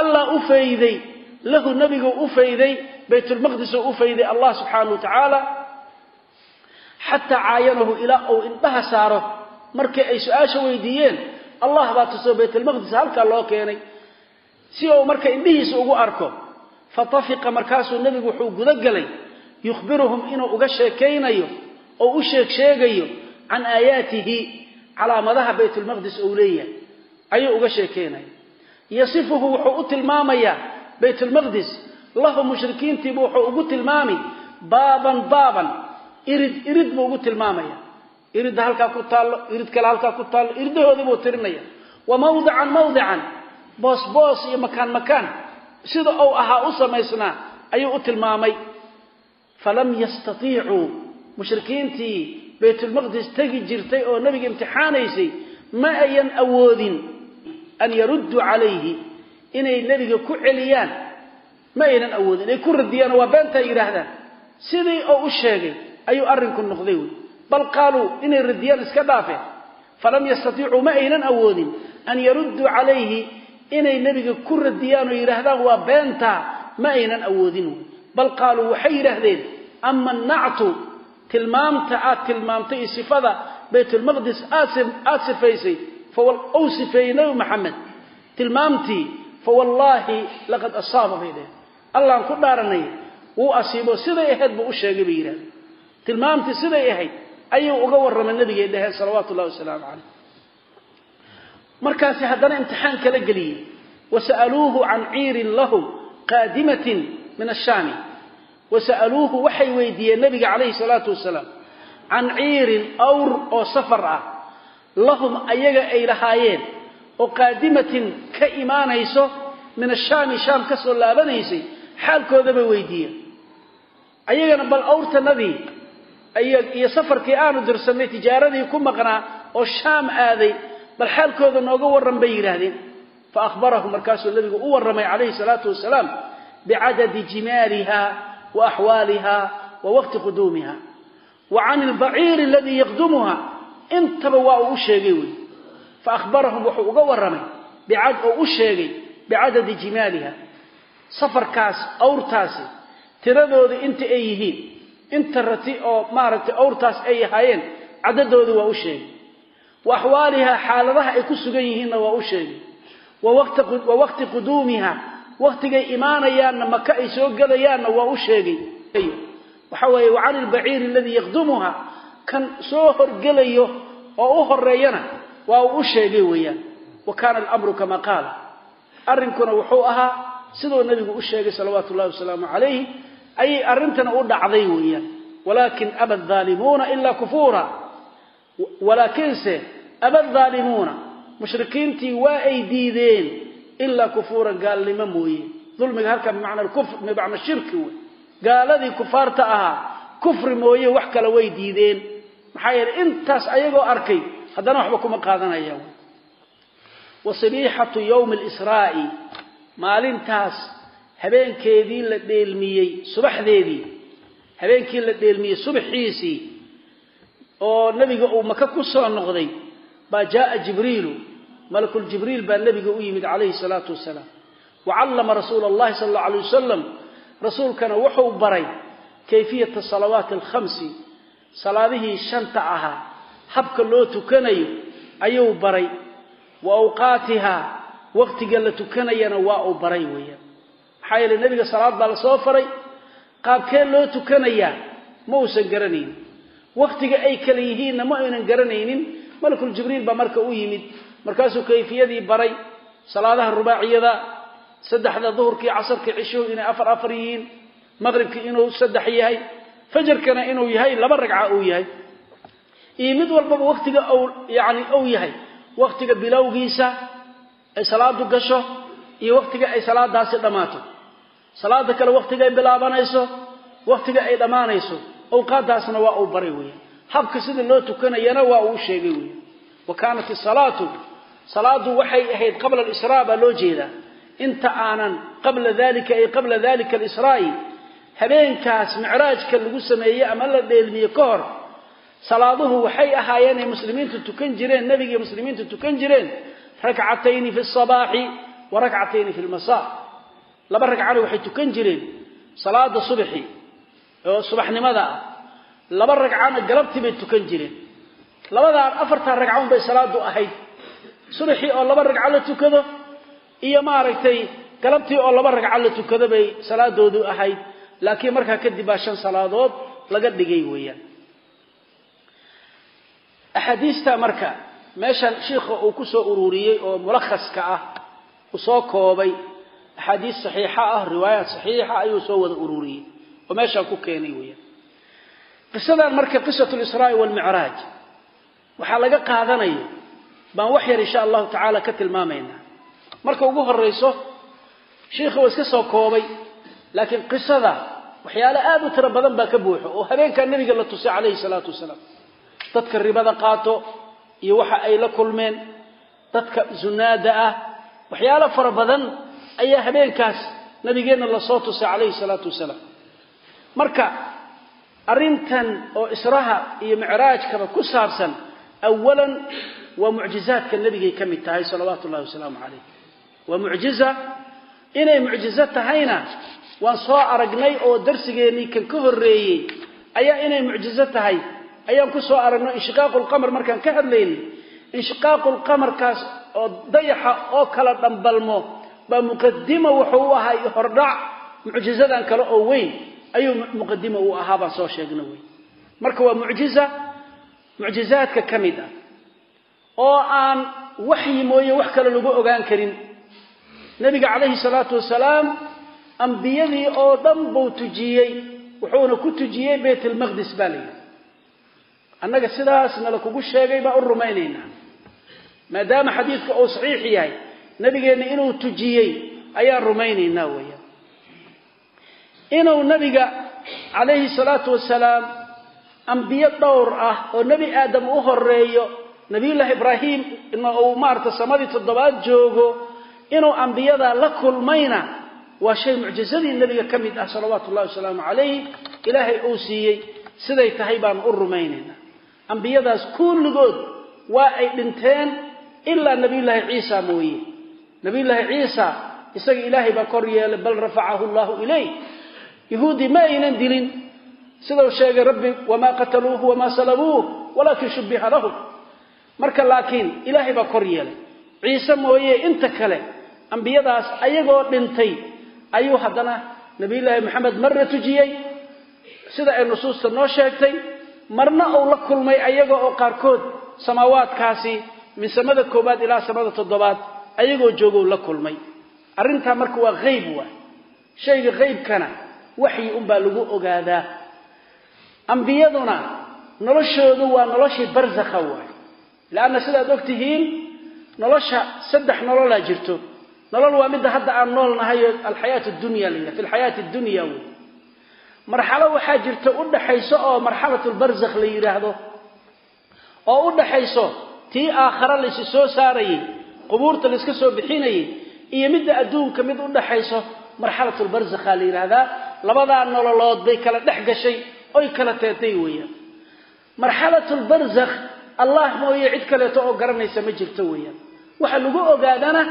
allah u fayday lahu nabigu u fayday baytulmaqdis oo u fayday allah subxaanahu wa tacaala xataa caayanahu ilaa uu indhaha saaro. Markii ay su'aasha weydiiyeen allah baa tusoo baytulmaqdis halkaa loo keenay. Si uu marka indhihiisa ugu arko fatafiqa markaasuu nebigu wuxuu guda galay yukhbiruhum inuu uga sheekaynayo oo u sheeg sheegayo can aayaatihi calaamadaha baytulmaqdis uu leeyahay. Ayuu uga sheekaynaya yasifuhu wuxuu u tilmaamayaa baytulmaqdis lahu mushrikiintiibu wuxuu ugu tilmaami baaban baaban. Irid irid buu ugu tilmaamaya. Iridda halkaa ku taallo irid kale halkaa ku taallo iridahoodii buu tirinaya wa mawdican mawdican. Boos boos iyo makaan makaan. Sida uu ahaa u samaysnaa ayuu u tilmaamay. Falam yastatiicuu mushrikiintii baytulmaqdis tegi jirtay oo nebiga imtixaanaysay ma ayan awoodin an yarudduu calayhi inay nebiga ku celiyaan ma aynan awoodin ay ku radiyaan waa beenta ay yidhaahdaan. Sidii oo u sheegay ayuu arrinku noqday wey bal qaaluu inay radiyaan iska dhaafeen falam yastatiicuu ma aynan awoodin an yarudduu calayhi inay nebiga ku radiyaan oo yidhaahdaan waa beentaa ma aynan awoodin. Wey bal qaaluu waxay yidhaahdeen ama nactu tilmaamta aad tilmaamtay iyo sifada baytulmaqdis aad sifaysay ou sifeeyey nabi maxamed. Tilmaamtii fawallaahi laqad asaaba bay dheheen allaan ku dhaaranay wuu asiibo siday ahayd buu u sheegay bay yidhahdeen tilmaamtii siday ahayd ayuu uga warramay nabigay salawaatu ullahi wasalaamu calayh. Markaasi haddana imtixaan kala geliyey. Wasa'aluuhu can ciirin lahum qaadimatin min ashaami. Wasa'aluuhu waxay weydiiyeen nabiga calayhi salaatu wasalaam can ciirin awr oo safar ah lahum ayaga ay lahaayeen oo qaadimatin ka imaanayso min ashaami shaam ka soo laabanaysay xaalkoodabay weydiiyeen ayagana bal awrtanadii iyo safarkii aanu dirsanay tijaaradii ku maqnaa oo shaam aaday bal xaalkooda nooga warran bay yidhaahdeen. Fa ahbarahu markaasuu nabigu u warramay calayhi salaatu wasalaam bicadadi jimaaliha wa axwaaliha wa waqti quduumiha wa can albaciiri aladii yaqdumuha. Intaba waa uu u sheegay wey. Fa ahbarahum wuxuu uga warramay oo u sheegay bicadadi jimaaliha safarkaas awrtaasi tiradooda inta ay yihiin inta rati oo maaragtay awrtaas ay ahaayeen cadadooda waa u sheegay. Wa axwaaliha xaaladaha ay ku sugan yihiinna waa u sheegay. Wa waqti quduumiha waqtigay imaanayaanna maka ay soo gelayaanna waa u sheegay. Waxa weeye wa cani albaciiri aladii yaqdumuha kan soo horgelayo oo u horeeyana waa uu u sheegay weeyaan. Wa kaana alamru kama qaala. Arrinkuna wuxuu ahaa siduu nabigu u sheegay salawaatu ullahi wasalaamu calayhi ayay arrintana u dhacday weeyaan. Walaakin aba aalimuuna ilaa kufuura. Walaakiinse aba aalimuuna mushrikiintii waa ay diideen ilaa kufuura gaalnimo mooye. Dulmiga halkaa bimacna kufr bimacna shirki wey gaaladii kufaarta ahaa kufri mooye wax kale way diideen. Maxaa yeeley intaas ayagoo arkay haddana waxba kuma qaadanayaan wa sabiixatu alisraa'i maalintaas habeenkeedii la dheelmiyey subaxdeedii habeenkii la dheelmiyey subaxiisii oo nebiga uu maka ku soo noqday baa jaaa jibriilu malakuljibriil baa nebiga u yimid calayhi salaatu wasalaam. Wa callama rasuula allahi sala allau alay wasalam rasuulkana wuxuu baray kayfiyata salawaati alkhamsi salaadihii shanta ahaa habka loo tukanayo ayuu baray. Wa awqaatihaa waqtiga la tukanayana waa uu baray weeyaan. Maxaa yeeley nebiga salaad baa la soo faray qaabkee loo tukanayaa ma uusan garanaynin. Waqtiga ay kala yihiinna ma aynan garanaynin. Malakuljibriil baa marka u yimid markaasuu kayfiyadii baray. Salaadaha rubaaciyada saddexda duhurkii casarkii cishuhu inay afar afar yihiin maqribkii inuu saddex yahay fajarkana inuu yahay laba ragca uu yahay. Iyo mid walbaba waqtiga yani uu yahay waqtiga bilowgiisa ay salaadu gasho iyo waqtiga ay salaadaasi dhammaato. Salaada kale waqtiga ay bilaabanayso waqtiga ay dhammaanayso awqaadaasna waa uu baray weeyaan habka sida loo tukanayana waa uu sheegay weeyaan wa kaanat isalaatu salaadu waxay ahayd qabla alisraa baa loo jeedaa. Inta aanan qabla dalika ay qabla dalika alisraa'i habeenkaas micraajka lagu sameeyey ama la dheelmiye ka hor salaaduhu waxay ahaayeen ay muslimiintu tukan jireen nebiga muslimiintu tukan jireen rakcatayni fi sabaaxi wa rakcatayni fi lmasa laba ragcana waxay tukan jireen salaada subaxi oo subaxnimada ah. Laba ragcana galabtii bay tukan jireen. Labadaa afartaa ragcaun bay salaadu ahayd. Subaxii oo laba ragco la tukado iyo maaragtay galabtii oo laba ragco la tukado bay salaadoodu ahayd. Laakiin markaa kadib baa shan salaadood laga dhigay weeyaan. Axaadiista marka meeshan shiikha uu ku soo ururiyey oo mulakhaska ah uu soo koobay axaadiis saxiixa ah riwaayaat saxiixa ayuu soo wada ururiyey oo meeshaan ku keenay weeyaan. Qisadan marka qisatu lisraa'i waalmicraaj waxaa laga qaadanayo baan wax yar insha allahu tacaala ka tilmaamaynaa. Marka ugu horrayso shiikha waa iska soo koobay laakiin qisada waxyaale aad u tiro badan baa ka buuxo oo habeenkaa nebiga la tusay calayhi salaatu wasalaam. Dadka ribada qaato iyo waxa ay la kulmeen dadka zunaada ah. Waxyaalo fara badan ayaa habeenkaas nabigeenna la soo tusay calayhi salaatu wasalaam. Marka arrintan oo israha iyo micraajkaba ku saabsan awalan waa mucjizaadka nebigay ka mid tahay salawaatu ullahi wasalaamu calayh. Waa mucjiza inay mucjizo tahayna waan soo aragnay oo darsigeennii kan ka horreeyey ayaa inay mucjizo tahay ayaan ku soo aragnay inshiqaaqu lqamar markaan ka hadlaynay inshiqaaqu lqamarkaas oo dayaxa oo kala dhambalmo baa muqadima wuxuu u ahaa hordhac mucjizadan kale oo weyn. Ayuu muqadima uu ahaa baan soo sheegna wey marka waa mucjiza mucjizaadka ka mid ah oo aan waxyi mooye wax kale lagu ogaan karin. Nebiga calayhi salaatu wasalaam ambiyadii oo dhan buu tujiyey wuxuuna ku tujiyey bayt almaqdis baa la yidhi annaga sidaas nala kugu sheegay baan u rumaynaynaa. Maadaama xadiidka uu saxiix yahay nabigeenna inuu tujiyey ayaan rumaynaynaa weeyaan inuu nabiga calayhi salaatu wasalaam ambiyo dhowr ah oo nebi aadam u horeeyo nabiyullaahi ibraahim uu maarata samadii toddobaad joogo inuu ambiyadaa la kulmayna waa shay mucjizadii nebiga ka mid ah salawaatu ullahi wasalaamu calayh ilaahay uu siiyey siday tahay baanu u rumaynaynaa ambiyadaas kulligood waa ay dhinteen ilaa nabiyullaahi ciisa mooye. Nabiyullaahi ciisa isaga ilaahay baa kor yeelay bal rafacahu llahu ilayh yahuudi ma aynan dilin. Sidau sheegay rabbi wamaa qataluuhu wamaa salabuuh walaakin shubbiha lahum. Marka laakiin ilaahay baa kor yeelay. Ciise mooye inta kale ambiyadaas ayagoo dhintay ayuu haddana nabiyullaahi maxamed marna tujiyey. Sida ay nusuusta noo sheegtay marna uu la kulmay ayaga oo qaarkood samaawaadkaasi min samada koowaad ilaa samada toddobaad ayagoo joogou la kulmay. Arrintaa marka waa hayb waay shayga haybkana waxyi unbaa lagu ogaadaa. Ambiyaduna noloshoodu waa noloshii barsakha waay leanna sidaad og tihiin nolosha saddex nololaa jirto. Nolol waa midda hadda aan nool nahay alxayaat dunya la yidhaha fi lxayaati dunya wey marxalo waxaa jirta u dhaxayso oo marxalatulbarzakh la yidhaahdo oo u dhaxayso tii aakhare laysi soo saarayey qubuurta layska soo bixinayey iyo midda adduunka mid u dhaxayso marxalatulbarzakha la yidhaahdaa labadaa nololood bay kala dhex gashay oy kala teetay weeyaan. Marxalatulbarzakh allah mooye cid kaleeto oo garanaysa ma jirto weeyaan. Waxa lagu ogaadana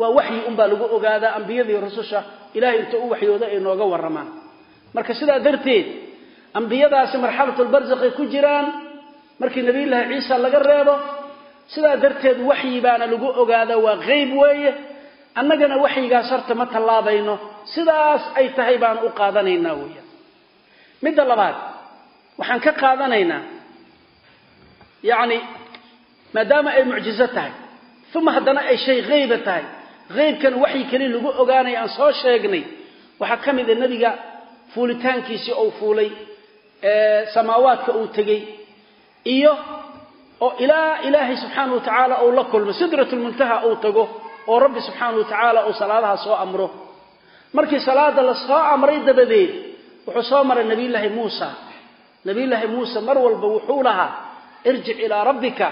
waa waxyi unbaa lagu ogaadaa ambiyadii rususha ilahay inta u waxyooda ay nooga warramaan marka sidaa darteed ambiyadaasi marxalatulbarzakhay ku jiraan markii nabiyullaahi ciisa laga reebo sidaa darteed waxyi baana lagu ogaada waa qeyb weeye. Annagana waxyigaas horta ma tallaabayno. Sidaas ay tahay baanu u qaadanaynaa weeyaan midda labaad waxaan ka qaadanaynaa yacni maadaama ay mucjizo tahay uma haddana ay shay hayba tahay haybkana waxyi keli lagu ogaanaya aan soo sheegnay waxaa ka mid a nebiga fuulitaankiisii ou fuulay samaawaadka uu tegey iyo oo ilaa ilaahay subxaana wa tacaala uu la kulmo sidratulmuntaha uu tago oo rabbi subxaana wa tacaala uu salaadaha soo amro. Markii salaada la soo amray dabadeed wuxuu soo maray nabiyullaahi muusa. Nabiyullaahi muuse mar walba wuxuu lahaa irjic ilaa rabbika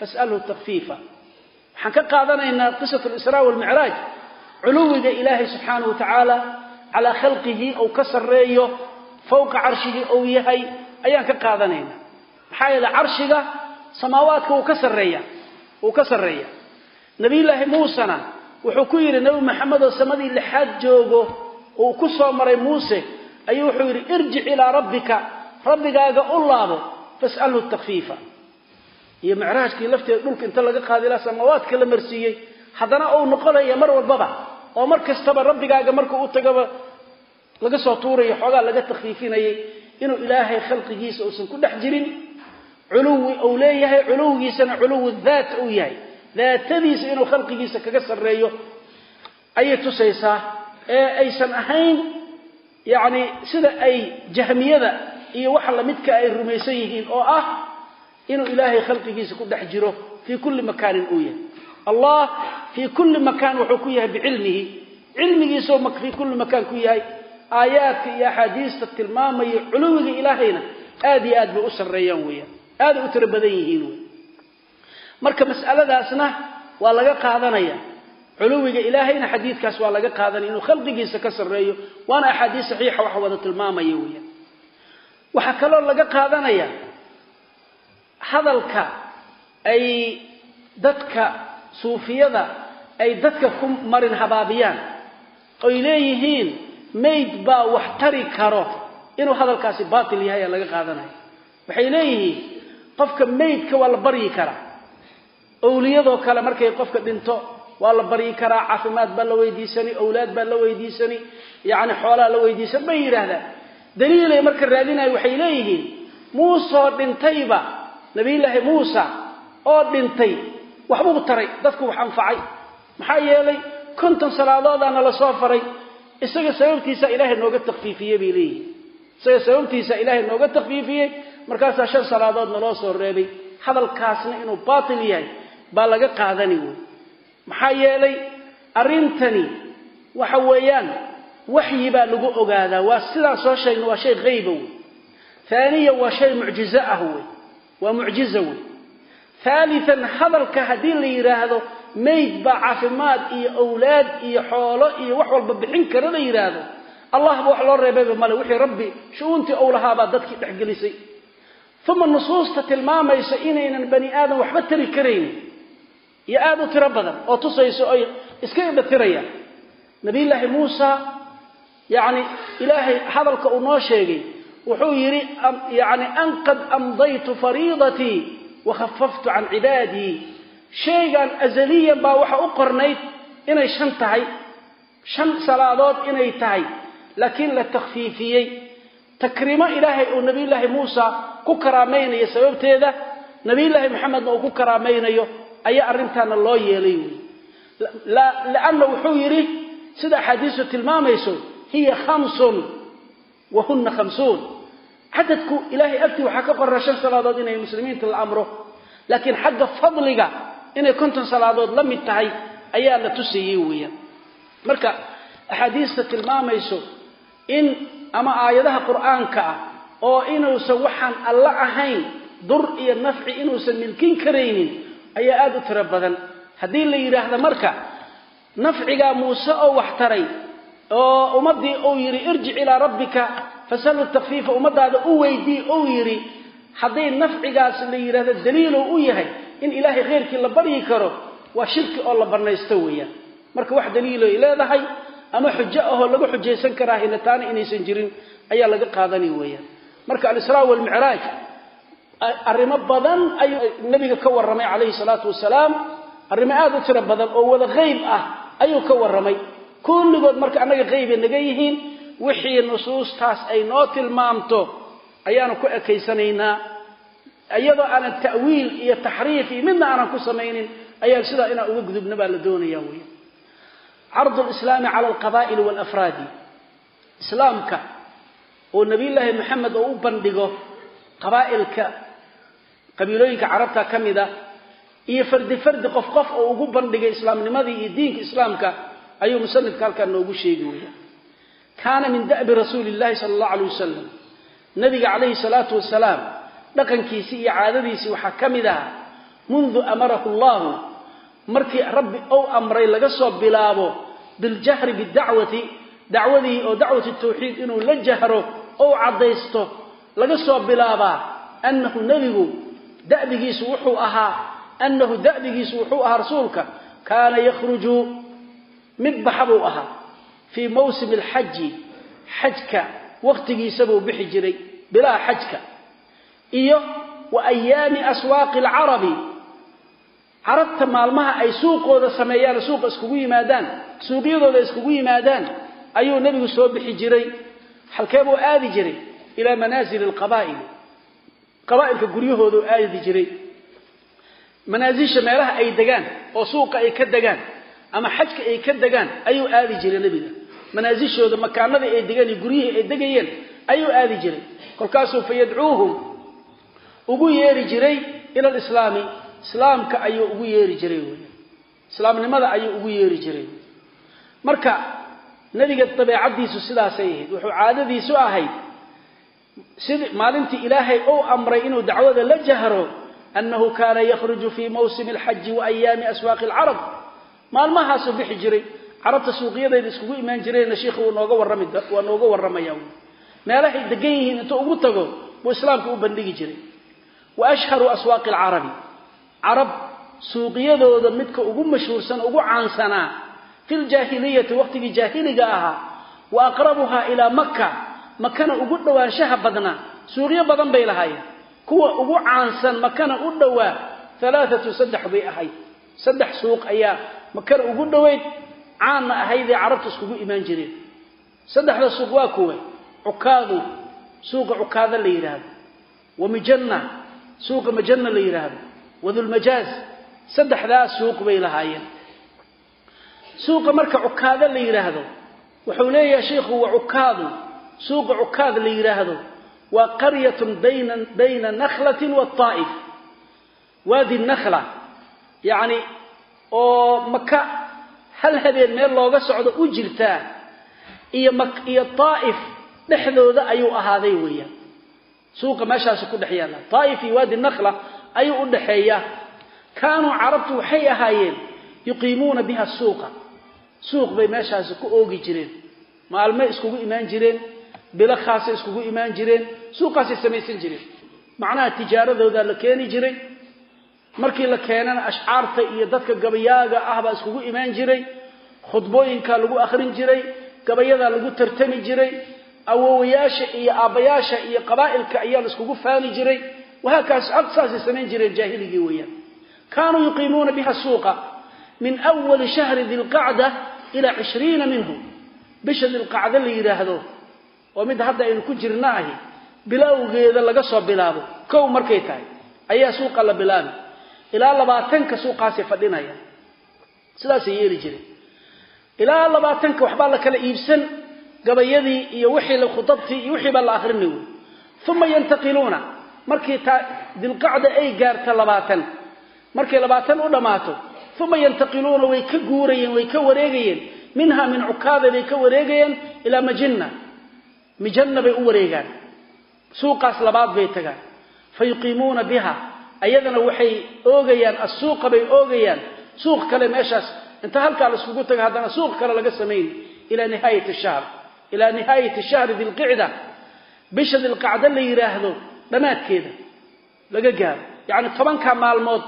fas'alhu takfiifa waxaan ka qaadanaynaa qisat lisraa walmicraaj culuwiga ilaahay subxaana wa tacaala calaa khalqihi ou ka sarreeyo fowqa carshigii ou yahay ayaan ka qaadanaynaa. Maxaa yeele carshiga samaawaadka wuu ka sarreeya wuu ka sarreeya nabiyullaahi muusena wuxuu ku yidhi nebi maxamed oo samadii lixaad joogo uu ku soo maray muuse ayuu wuxuu yidhi irjic ilaa rabbika rabbigaaga u laabo fas'alhu takfiifa iyo micraajkii lafteeda dhulka inta laga qaada ilaa samaawaadka la marsiiyey haddana uu noqonaya mar walbaba oo mar kastaba rabbigaaga markuu u tagaba laga soo tuurayo xoogaa laga takfiifinayay inuu ilaahay khalqigiisa uusan ku dhex jirin culuwi uu leeyahay culuwigiisana culuwi daat uu yahay. Daatadiisa inuu khalqigiisa kaga sarreeyo ayay tusaysaa. Ee aysan ahayn yacni sida ay jahmiyada iyo waxa lamidka ay rumaysan yihiin oo ah inuu ilaahay khalqigiisa ku dhex jiro fii kulli makaanin uu yahay allah fii kulli makaan wuxuu ku yahay bicilmihi. Cilmigiisoo fii kulli makaan ku yahay. Aayaadka iyo axaadiista tilmaamaya culuwiga ilaahayna aad iyo aad bay u sarreeyaan weeyaan aaday u tiro badan yihiin wey marka mas'aladaasna waa laga qaadanaya. Culuwiga ilaahayna xadiidkaas waa laga qaadanaya inuu khalqigiisa ka sarreeyo waana axaadiis saxiixa waxa wada tilmaamaya dadka suufiyada ay dadka ku marin habaabiyaan oy leeyihiin mayd baa wax tari karo. Inuu hadalkaasi baatil yahay aa laga qaadanaya waxay leeyihiin qofka maydka waa la baryi karaa. Owliyadoo kale markay qofka dhinto waa la baryi karaa. Caafimaad baa la weydiisani owlaad baa la weydiisani yacni xoolaa la weydiisan bay yidhaahdaan. Daliilay marka raadinayo waxay leeyihiin muusoo dhintayba nabiyullaahi muusa oo dhintay waxbuu taray dadku wax anfacay maxaa yeelay konton salaadoodana la soo faray isaga sababtiisa ilaahay nooga takfiifiyey bay leeyihiin. Isaga sababtiisa ilaahay nooga takfiifiyey markaasaa shan salaadood naloo soo reebay. Hadalkaasna inuu baatil yahay baa laga qaadani wey maxaa yeelay arrintani waxa weeyaan waxyi baa lagu ogaadaa. Waa sidaan soo sheegna waa shay hayba wey haaniya waa shay mucjizo ah wey waa mucjizo wey haalian hadalka haddii la yidhaahdo mayd baa caafimaad iyo owlaad iyo xoolo iyo wax walba bixin kara la yidhaahdo allahba wax loo reebayba male wixii rabbi shu-uuntii ou lahaabaa dadkii dhexgelisay uma nusuusta tilmaamaysa inaynan bani aadam waxba tari karaynin iyo aada u tiro badan oo tusayso oy iska indhatirayaan nabiyullaahi muusa yacni ilaahay hadalka uu noo sheegay wuxuu yidhi yani an qad amdaytu fariidatii wakhafaftu can cibaadii shaygan azaliyan baa waxa u qornayd inay shan tahay shan salaadood inay tahay laakiin la takhfiifiyey takriimo ilaahay uu nabiyullaahi muusa ku karaamaynayo sababteeda nabiyullaahi maxamedna uu ku karaamaynayo ayaa arrintaana loo yeelay wey lianna wuxuu yidhi sida axaadiistu tilmaamayso hiya khamsun wa huna khamsuun cadadku ilaahay agtii waxaa ka qorra shan salaadood inay muslimiinta la amro laakiin xagga fadliga inay konton salaadood la mid tahay ayaa la tusayey weeyaan. Marka axaadiista tilmaamayso in ama aayadaha qur'aanka ah oo inuusan waxaan alla ahayn dur iyo nafci inuusan milkin karaynin ayaa aada u tiro badan. Haddii la yidhaahda marka nafcigaa muuse oo wax taray oo ummaddii uu yidhi irjic ilaa rabbika fasalu takfiifa ummadaada u weydii uu yidhi hadday nafcigaas la yidhahdo daliilow u yahay in ilaahay khayrkii la baryi karo waa shirki oo la banaysto weeyaan. Marka wax daliiloy leedahay ama xujo ahoo lagu xujaysan karaa hilataana inaysan jirin ayaa laga qaadanay weeyaan. Marka alisraa walmicraaj arrimo badan ayuu nabiga ka warramay calayhi salaatu wasalaam. Arrimo aada u tiro badan oo wada qayb ah ayuu ka warramay. Kulligood marka annaga qaybay naga yihiin wixii nusuustaas ay noo tilmaamto ayaanu ku ekaysanaynaa iyadoo aanan ta'wiil iyo taxriif iyo midna aanan ku samaynin ayaa sidaa inaan uga gudubna baa la doonaya weya cardu lislaami cala alqabaa'ili waalafraadi islaamka oo nabiyullaahi maxamed oo u bandhigo qabaa'ilka qabiilooyinka carabta ka mid a iyo fardi fardi qof qof oo ugu bandhigay islaamnimadii iyo diinka islaamka ayuu musanifka halkaa noogu sheegi weya kaana min da'bi rasuuli llahi sala allahu alay wasalam nabiga calayhi salaatu wasalaam dhaqankiisii iyo caadadiisii waxaa ka mid ahaa mundu amarahu llahu markii rabbi ou amray laga soo bilaabo biljahri bidacwati dacwadii oo dacwati tawxiid inuu la jahro ou caddaysto laga soo bilaabaa annahu nebigu da'bigiisu wuxuu ahaa annahu da'bigiisu wuxuu ahaa rasuulka kaana yakhruju mid baxa buu ahaa fii mawsimi alxaji xajka waqtigiisabuu bixi jiray bilaha xajka. Iyo wa ayaami aswaaqi alcarabi carabta maalmaha ay suuqooda sameeyaan suuqa iskugu yimaadaan suuqyadooda iskugu yimaadaan ayuu nebigu soo bixi jiray halkeebuu aadi jiray? Ilaa manaasili alqabaa'ili qabaa'ilka guryahoodu aadi jiray. Manaasisha meelaha ay degaan oo suuqa ay ka degaan ama xajka ay ka degaan ayuu aadi jiray nebiga manaasishooda makaanadii ay degaan iyo guryihii ay degayeen ayuu aadi jiray. Kolkaasuu fa yadcuuhum ugu yeeri jiray ila alislaami islaamka ayuu ugu yeeri jiray wey islaamnimada ayuu ugu yeeri jiray. Marka nebiga dabeecaddiisu sidaasay ahayd. Wuxuu caadadiisu ahayd. Sid maalintii ilaahay uu amray inuu dacwada la jahro annahu kaana yakhruju fii mawsimi alxaji wa ayaami aswaaqi alcarab maalmahaasuu bixi jiray carabta suuqyadeeda iskugu imaan jireenna shiikhu wuu nooga warrami waa nooga warramaya meelahay degan yihiin intuu ugu tago buu islaamka u bandhigi jiray. Wa ashharu aswaaqi alcarabi. Carab suuqyadooda midka ugu mashhuursan ugu caansanaa fi ljaahiliyati waqtigii jaahiliga ahaa wa aqrabuhaa ilaa maka makana ugu dhowaanshaha badnaa. Suuqyo badan bay lahaayeen. Kuwa ugu caansan makana u dhowaa alaaatu saddex bay ahayd. Saddex suuq ayaa makana ugu dhoweyd caanna ahaydee carabta iskugu imaan jireen. Saddexda suuq waa kuwa cukaadu. Suuqa cukaada la yidhaahdo wa mijanna. Suuqa majanna la yidhaahdo wadulmajaaz saddexdaas suuq bay lahaayeen. Suuqa marka cukaado la yidhaahdo wuxuu leeyahay shiikhu wa cukaadu. Suuqa cukaad la yidhaahdo waa qaryatun bayna nakhlatin waaa'if waadi nakhla yacni oo maka hal habeen meel looga socdo u jirtaa iyo iyo taa'if dhexdooda ayuu ahaaday weeyaan. Suuqa meeshaasu ku dhex yaalla. Taa'if iyo waadi nakhla ayuu u dhaxeeyaa kaanuu carabtu waxay ahaayeen yuqiimuuna biha suuqa. Suuq bay meeshaasi ku oogi jireen. Maalmay iskugu imaan jireen bilo khaasay iskugu imaan jireen suuqaasay samaysan jireen. Macnaha tijaaradoodaa la keeni jiray markii la keenana ashcaarta iyo dadka gabayaaga ah baa iskugu imaan jiray khudbooyinkaa lagu akhrin jiray gabayadaa lagu tartami jiray awowayaasha iyo aabbayaasha iyo qabaa'ilka ayaa la iskugu faani jiray. Wahaakaas saasay samayn jireen jaahiligii weeyaan. Kaanuu yuqiimuuna biha suuqa min awali shahri dilqacda ilaa cishriina minhu. Bisha dilqacda la yidhaahdo oo mid hadda aynu ku jirna ahi bilowgeeda laga soo bilaabo. Kow markay tahay ayaa suuqa la bilaabi ilaa labaatanka suuqaasay fadhinaya. Sidaasay yeeli jireen. Ilaa labaatanka waxbaa la kala iibsan gabayadii iyo wixii khudabtii iyo wixii baa la akrini wey. Uma yantaqiluuna. Markii taa dilqacda ay gaarta labaatan. Markay labaatan u dhammaato uma yantaqiluuna way ka guurayeen way ka wareegayeen. Minha min cukaada bay ka wareegayeen ilaa majinna. Mijanna bay u wareegaan. Suuqaas labaad bay tagaan. Fa yuqiimuuna ayadana waxay oogayaan assuuqa bay oogayaan suuq kale meeshaas inta halkaa la iskugu taga haddana suuq kale laga samayn ilaa nihaayati shahr. Ilaa nihaayati shahri dilqicda bisha dilqacda la yidhaahdo dhammaadkeeda laga gaaro. Yacni tobanka maalmood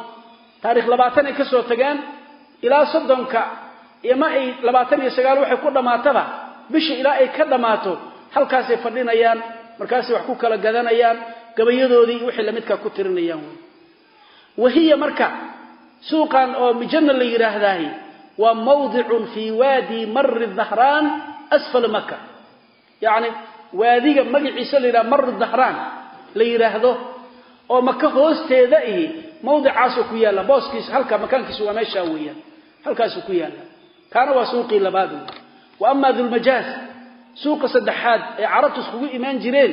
taarikh labaatan ay ka soo tagaan ilaa soddonka ima ay labaatan iyo sagaal waxay ku dhammaataba bisha ilaa ay ka dhammaato halkaasay fadhinayaan markaasay wax ku kala gadanayaan gabayadoodii wixii lamidkaa ku tirinayaan. wey wahiya marka suuqan oo mijanna la yidhaahdaahi waa mawdicun fii waadi mari dahraan asfala maka yacni waadiga magaciisa la yidhaha mari dahraan la yidhaahdo oo maka hoosteeda ihi mawdicaasuu ku yaalla booskiisa halka makaankiisu waa meeshaa weeyaan halkaasuu ku yaalla. Kaana waa suuqii labaad. Wa ama dulmajaaz suuqa saddexaad ee carabtu iskugu imaan jireen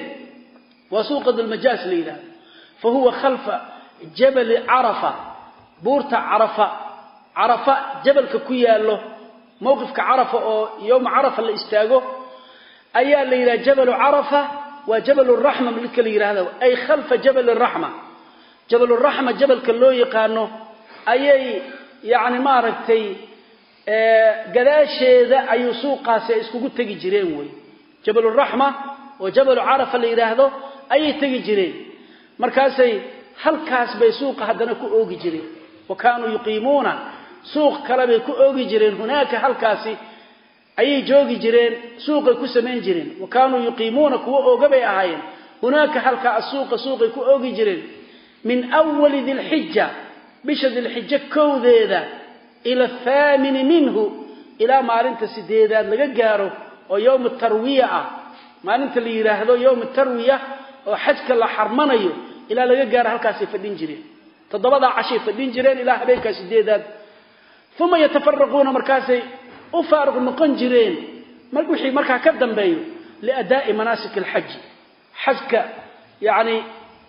waa suuqa jabali carafa buurta carafa. Carafa jabalka ku yaallo mowqifka carafa oo yowma carafa la istaago ayaa la yidhaha jabalu carafa waa jabal raxma midka la yidhahda ay khalfa jabal raxma. Jabal raxma jabalka loo yaqaano ayay yacni maaragtay gadaasheeda ayuu suuqaasi ay iskugu tegi jireen wey. Jabaluraxma oo jabalu carafa la yidhaahdo ayay tegi jireen. Markaasay halkaas bay suuqa haddana ku oogi jireen. Wa kaanuu yuqiimuuna suuq kale bay ku oogi jireen. Hunaaka halkaasi ayay joogi jireen suuqay ku samayn jireen. Wa kaanuu yuqiimuuna kuwa ooga bay ahaayeen. Hunaaka halkaa asuuqa suuqay ku oogi jireen. Min awali dilxija bisha dilxijo kowdeeda ila athaamini minhu ilaa maalinta sideedaad laga gaaro oo yowma tarwiya ah. Maalinta la yidhaahdo yowma tarwiya oo xajka la xarmanayo ilaa laga gaaro halkaasay fadhin jireen. Toddobadaa cashay fadhin jireen ilaa habeenkaa sideedaad uma yatafaraquuna markaasay u faaruq noqon jireen wixii markaa ka dambeeyo liadaa'i manaasik alxaji xajka yacni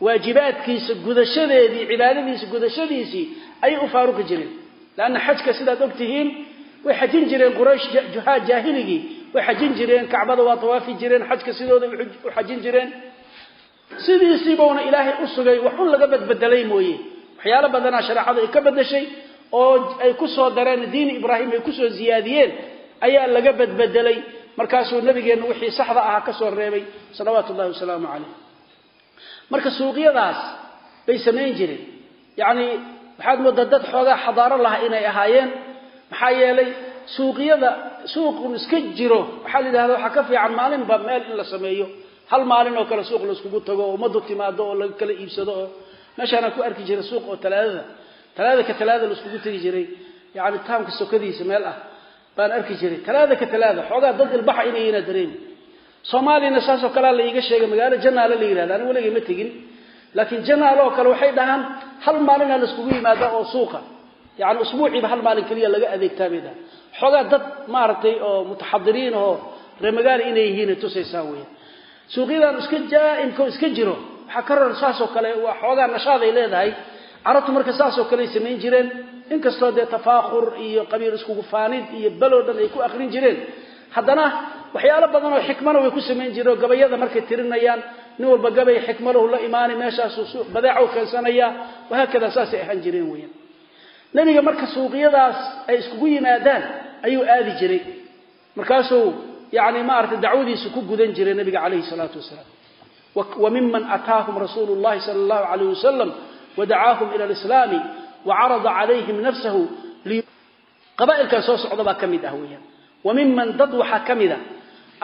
waajibaadkiisa gudashadeedii cibaadadiisa gudashadiisii ayay u faaruqi jireen. Lanna xajka sidaad og tihiin way xajin jireen quraysh juhaa jaahiligii way xajin jireen kacbada waa tawaafi jireen xajka sidooda u xajin jireen sidiisiibauna ilaahay u sugay wax un laga badbedelay mooye. Waxyaalo badanaa shareecadu ay ka bedeshay oo ay ku soo dareen diini ibraahim ay ku soo ziyaadiyeen ayaa laga badbedelay markaasuu nabigeenna wixii saxda ahaa ka soo reebay salawaatu ullahi wasalaamu calayh. Marka suuqyadaas bay samayn jireen. Yacni waxaad moodaa dad xoogaa xadaaro laha inay ahaayeen? Maxaa yeelay suuqyada suuqun iska jiro waxaa la yidhahda waxaa ka fiican maalinba meel in la sameeyo hal maalin oo kale suuq laiskugu tago oo ummaddu timaado oo laga kala iibsado oo meeshaanaan ku arki jiray suuq oo talaadada. Talaada ka talaada laiskugu tegi jiray yacni taamka sokadiisa meel ah baan arki jiray. Talaada ka talaada xoogaa dad ilbaxa inay yina dareemi. Soomaaliyana saasoo kalea la sheegay magaalo janaale la yidhahda anigu weligay ma tegin. Laakiin janaale oo kale waxay dhahaan hal maalina laiskugu yimaada oo suuqa. Yani usbuuciiba hal maalin keliya laga adeegtaa bay dhahan xoogaa dad maaragtay oo mutaxadiriin oo reemagaali inay yihiin tusaysaa weya suuqyadan iska jaa-imka iska jiro. Waxaa ka roran saasoo kale waa xoogaa nashaad ay leedahay. Carabtu marka saasoo kale ay samayn jireen. Inkastoo dee tafaakur iyo qabiil iskugu faanid iyo beloo dhan ay ku akrin jireen. Haddana waxyaalo badan oo xikmana way ku samayn jireen oo gabayada markay tirinayaan. Nin walba gabay xikmalahu la imaani meeshaasuu badeeco keensanaya wahaakada saasay ahaan jireen weyaan nebiga marka suuqyadaas ay iskugu yimaadaan ayuu aadi jiray. Markaasuu yani maarata dacwadiisa ku gudan jiray nabiga calayhi salaatu wasalaam. Wa miman ataahum rasuulu llahi sala allahu alayh wasalam wadacaahum ila alislaami wacarada calayhim nafsahu qaba'ilkaa soo socda baa ka mid ah weeyaan. Wa miman dad waxaa ka mid a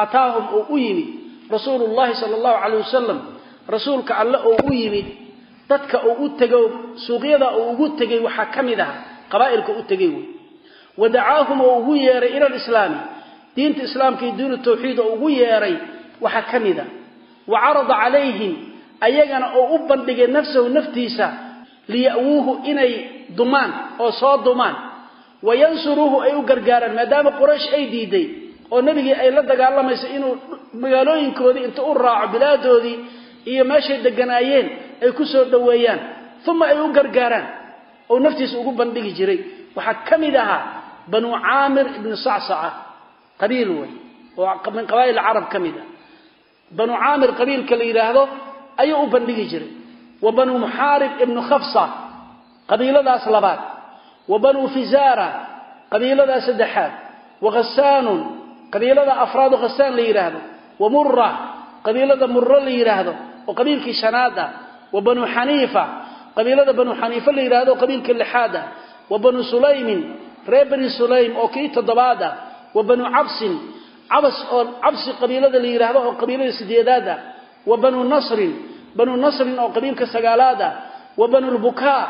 ataahum oo u yimid rasuulu llahi sala allahu calayh wasalam rasuulka alle oo u yimid dadka uu u tego suuqyada uu ugu tegay waxaa ka mid ah qabaa'ilka u tegay wey wadacaahum oo ugu yeeray ila alislaami diinta islaamka iyo diinu tawxiid oo ugu yeeray waxaa ka mid a. Wa carada calayhim ayagana oo u bandhigay nafsahu naftiisa liya'wuuhu inay dumaan oo soo dumaan. Wa yansuruuhu ay u gargaaraan maadaama quraysh ay diiday oo nebigii ay la dagaalamayso inuu magaalooyinkoodii inta u raaco bilaadoodii iyo meeshay deganaayeen ay ku soo dhoweeyaan. Uma ay u gargaaraan oo naftiisa ugu bandhigi jiray. Waxaa ka mid ahaa banuu caamir ibnu sacsaca qabiil wey oo min qabaa'il carab ka mid ah. Banu caamir qabiilka la yidhaahdo ayuu u bandhigi jiray. Wa banuu muxaarib ibnu khafsa qabiiladaas labaad. Wa banuu fizaara qabiiladaas saddexaad. Wa khasaanun qabiilada afraadu khasaan la yidhaahdo. Wa mura qabiilada muro la yidhaahdo oo qabiilkii shanaad ah. Wa banuu xaniifa qabiilada banuu xaniifa la yidhahdo oo qabiilka lixaad ah. Wa banuu sulaymin reer bani sulaym oo kii toddobaad ah wa banuu cabsin cabas oo cabsi qabiilada la yidhaahdo oo qabiilada sideedaad ah wa banuu nasrin banuu nasrin oo qabiilka sagaalaad ah wa banulbukaa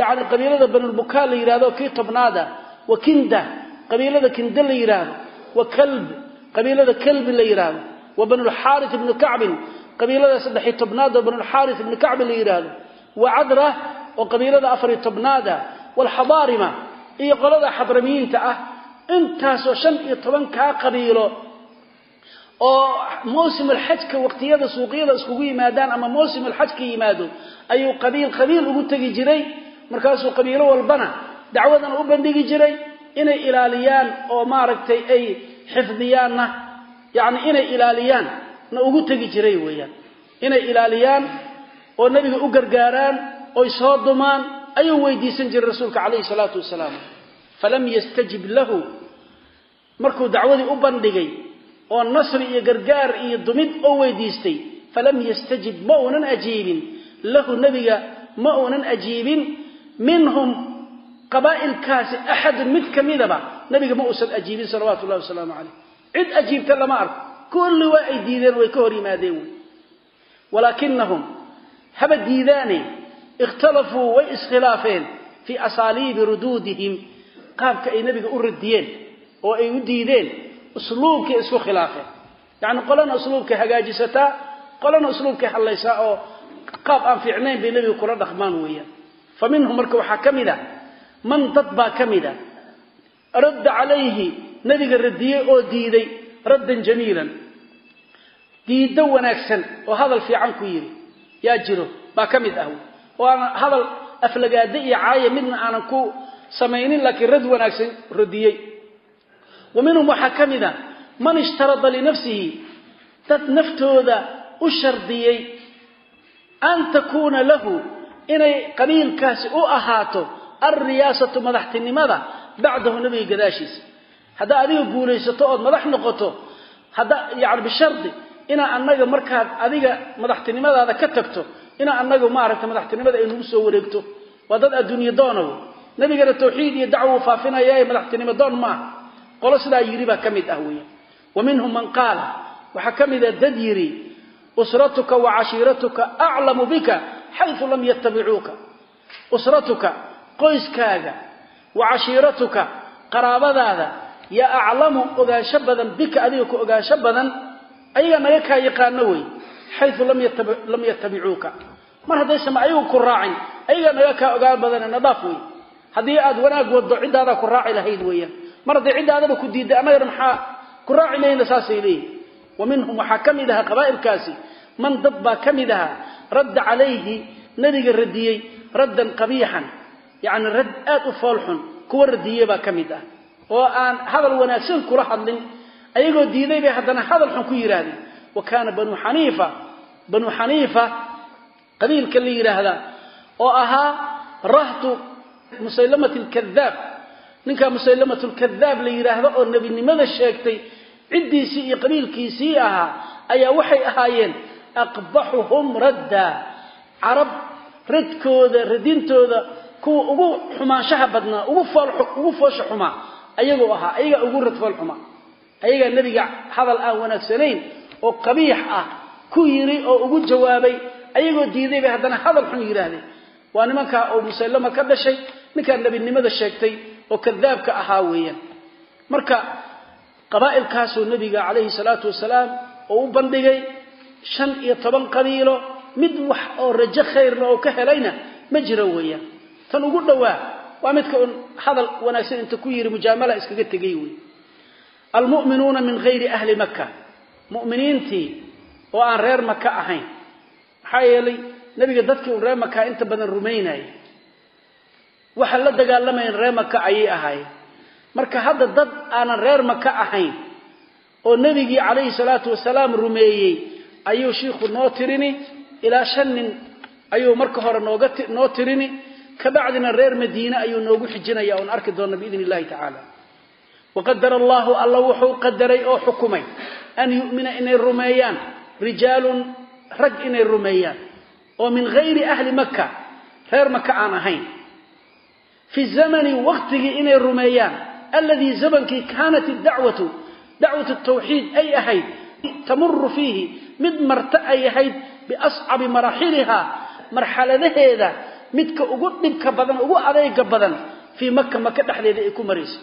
yani qabiilada banulbukaa la yidhahdo kii tobnaad ah wa kinda qabiilada kinda la yidhaahdo wa kalb qabiilada kalbi la yidhaahdo wa banulxaaris ibnu kacbin qabiilada saddexiy tobnaad oo banulxaaris ibnu kacbin la yidhaahdo wa cadra oo qabiilada afariy tobnaad ah. Walxadaarima iyo qolada xadramiyiinta ah intaasoo shan iyo tobankaa qabiilo oo mawsim alxajka waqtiyada suuqyada iskugu yimaadaan ama mawsim alxajka yimaado ayuu qabiil qabiil ugu tegi jiray. Markaasuu qabiilo walbana dacwadan u bandhigi jiray. Inay ilaaliyaan oo maaragtay ay xifdiyaanna yacni inay ilaaliyaan na ugu tegi jiray weeyaan. Inay ilaaliyaan oo nebiga u gargaaraan oy soo dumaan ayuu weydiisan jiray rasuulka calayhi salaatu wasalaam. Falam yastajib lahu markuu dacwadii u bandhigay oo nasri iyo gargaar iyo dumid oo weydiistay falam yastajib ma uunan ajiibin. Lahu nebiga ma uunan ajiibin. Minhum qabaa'ilkaasi axadun mid ka midaba nebiga ma uusan ajiibin salawaatu ullahi wasalaamu calayh. Cid ajiibta lama arko. Kulli waa ay diideen way ka hor yimaadeen wey. Walaakinahum haba diidaane. Ikhtalafuu way iskhilaafeen. Fii asaaliibi ruduudihim qaabka ay nebiga u radiyeen oo ay u diideen usluubkay isku khilaafeen. Yacni qolana usluubkay hagaajisataa qolana usluubkay hadlaysaa oo qaab aan fiicnayn bay nebiga kula dhaqmaan weeyaan. Fa minhum marka waxaa ka mid a man dad baa ka mid a radda calayhi nebiga radiyey oo diiday raddan jamiilan. Diiddo wanaagsan oo hadal fiican ku yidhi yaa jiro baa ka mid ah. Oo aan hadal aflagaade iyo caaya midna aanan ku samaynin laakiin rad wanaagsan radiyey wa minhum waxaa ka mid a man ishtarada linafsihi dad naftooda u shardiyey an takuuna lahu inay qabiilkaasi u ahaato alriyaasatu madaxtinimada bacdahu nebiga gadaashiisa haddaa adiga guulaysato ood madax noqoto hadda yani bishardi inaa annaga markaad adiga madaxtinimadaada ka tagto inaa annaga maaragta madaxtinimada ay nagu soo wareegto waa dad adduunye doona wey nebigana tawxiid iyo dacwo faafinaya madaxtinimo doon ma aha qolo sidaa yidhi baa ka mid ah weya wa minhum man qaala waxaa ka mida dad yidhi usratuka wa cashiiratuka aclamu bika xayu lam yatabicuuka usratuka qoyskaaga wa cashiiratuka qaraabadaada yaa aclamu ogaansho badan bika adiga ku ogaansho badan ayagaa naga kaa yaqaano wey xayu lam yatabicuuka mar haddaysan ayagu ku raacin. Ayagaa naga kaa ogaan badane nadaaf wey haddii aad wanaag waddo ciddaadaa ku raaci lahayd weeyaan mar hadday ciddaadaba ku diidday annagana maxaa ku raaci mayna saasay leeyihiin wa minhum waxaa ka mid ahaa qabaa'ilkaasi man dad baa ka mid ahaa radda calayhi nebiga radiyey raddan qabiixan yacni radd aad u foolxun kuwa radiye baa ka mid ah. Oo aan hadal wanaagsan kula hadlin ayagoo diiday bay haddana hadal xun ku yidhaahdeen wa kaana banuu xaniifa banuu xaniifa qabiilka la yidhaahdaa oo ahaa rahtu musaylamat alkadaab ninkaa musaylamat lkadaab la yidhaahdo oo nebinimada sheegtay ciddiisii iyo qabiilkiisii ahaa ayaa waxay ahaayeen aqbaxuhum radda. Carab radkooda radintooda kuwa ugu xumaanshaha badnaa ugu foosha xumaa ayagoo ahaa ayagaa ugu rad fool xumaa ayagaa nebiga hadal aan wanaagsanayn oo qabiix ah ku yiri oo ugu jawaabay ayagoo diiday bay haddana hadal xun yidhaahdeen waa nimankaa oo musallama ka dhashay ninkaa nebinimada sheegtay oo kadaabka ahaa weeyaan. Marka qabaa'ilkaasuu nebiga calayhi salaatu wasalaam oo u bandhigay shan iyo toban qabiilo mid wax oo rajo khayrna oo ka helayna ma jiro weeyaan. Tan ugu dhowaa waa midka un hadal wanaagsan inta ku yidhi mujaamala iskaga tegay wey almu'minuuna min hayri ahli maka mu'miniintii oo aan reer maka ahayn. Maxaa yeelay nebiga dadkii un reer maka inta badan rumaynaya waxa la dagaalamayan reer maka ayay ahaayeen marka hadda dad aanan reer maka ahayn oo nebigii calayhi salaatu wasalaam rumeeyey ayuu shiikhu noo tirini ilaa shan nin ayuu marka hore nooga noo tirini. Kabacdina reer madiine ayuu noogu xijinaya oon arki doona biidn illahi tacaala waqadara allahu alla wuxuu qadaray oo xukumay an yu'mina inay rumeeyaan rijaalun rag inay rumeeyaan. Oo min hayri ahli maka reer maka aan ahayn fi zamani waqtigii inay rumeeyaan alladii zamankii kaanat dacwatu dacwatu tawxiid ay ahayd tamuru fiihi mid marta ay ahayd biascabi maraaxiliha marxaladaheeda midka ugu dhibka badan ugu adeyga badan fii maka maka dhexdeeda ay ku maraysa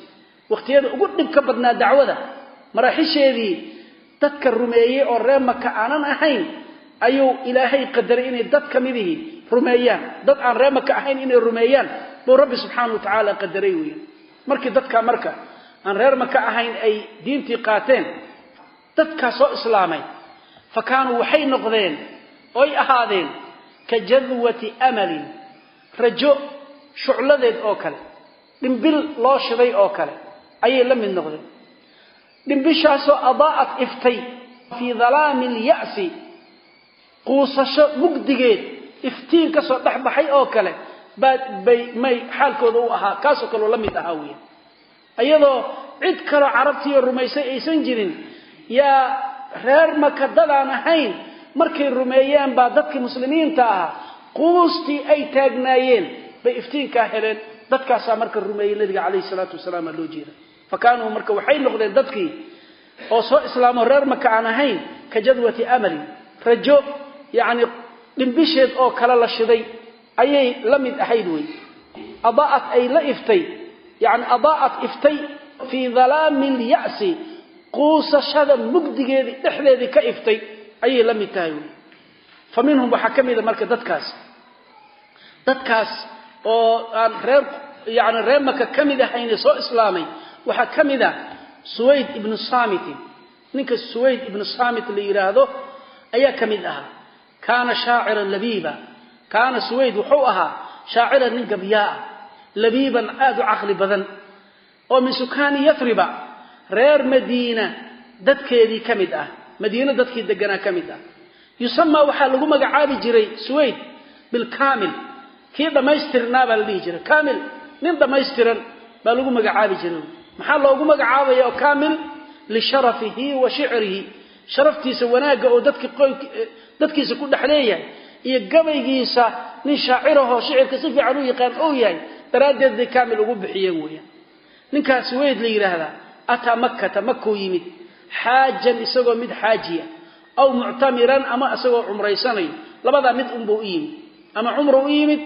waqtiyada ugu dhibka badnaa dacwada maraaxisheedii dadka rumeeyey oo reer maka aanan ahayn ayuu ilaahay qadaray inay dad ka midihii rumeeyaan. Dad aan reer maka ahayn inay rumeeyaan buu rabbi subxaana wa tacaala qadaray weya markii dadka marka aan reer maka ahayn ay diintii qaateen dadkaa soo islaamay fa kaanuu waxay noqdeen oy ahaadeen ka jadwati amalin rajo shucladeed oo kale dhimbil loo shiday oo kale ayay la mid noqdeen. Dhimbishaasoo adaa'at iftay fii dalaami lya'si quusasho mugdigeed iftiin ka soo dhex baxay oo kale baad bay may xaalkooda u ahaa. Kaasoo kaleo la mid ahaa weya iyadoo cid kaloo carabtiiyo rumaysay aysan jirin yaa reer maka dadaan ahayn markay rumeeyeen baa dadkii muslimiinta ahaa. Quustii ay taagnaayeen bay iftiinkaa heleen. Dadkaasaa marka rumeeyey nabiga calayhi salaatu wasalaam aa loo jeeda. Fa kaanuu marka waxay noqdeen dadkii oo soo islaamo reer maka aan ahayn ka jadwati amalin rajo yacni dhimbisheed oo kale la shiday ayay la mid ahayd wey adaa'at ay la iftay yani adaa'at iftay fii dalaami lya'si quusashada mugdigeedii dhexdeedii ka iftay ayay la mid tahay wey fa minhum waxaa ka mida marka dadkaas. Dadkaas oo aan reer yani reer maka ka mid ahayne soo islaamay waxaa ka mid a suwayd ibnu saamitin ninka suwayd ibnu saamit la yidhaahdo ayaa ka mid ahaa kaana shaaciran labiiba. Kaana suwayd wuxuu ahaa shaaciran nin gabyaa ah labiiban aad u caqli badan. Oo min sukaani yafriba reer madiina dadkeedii ka mid ah. Madiino dadkii deganaa ka mid ah. Yusamaa waxaa lagu magacaabi jiray suwayd bilkaamil kii dhammaystirnaa baa la dhihi jiray. Kaamil nin dhammaystiran baa lagu magacaabi jiray. Maxaa loogu magacaabaya kaamil? Lisharafihi wa shicrihi sharaftiisa wanaagga oo dadkiisa ku dhex leeyahay iyo gabaygiisa nin shaacirahoo shicirka si fiican u yaqaan ou yahay daraaddeed bay kaamil ugu bixiyeen weeyaan. Ninkaas weyd la yidhaahdaa ataa makkata makuu yimid. Xaajan isagoo mid xaajiya aw muctamiran ama isagoo cumraysanayo. Labadaa mid unbuu u yimid. Ama cumru u yimid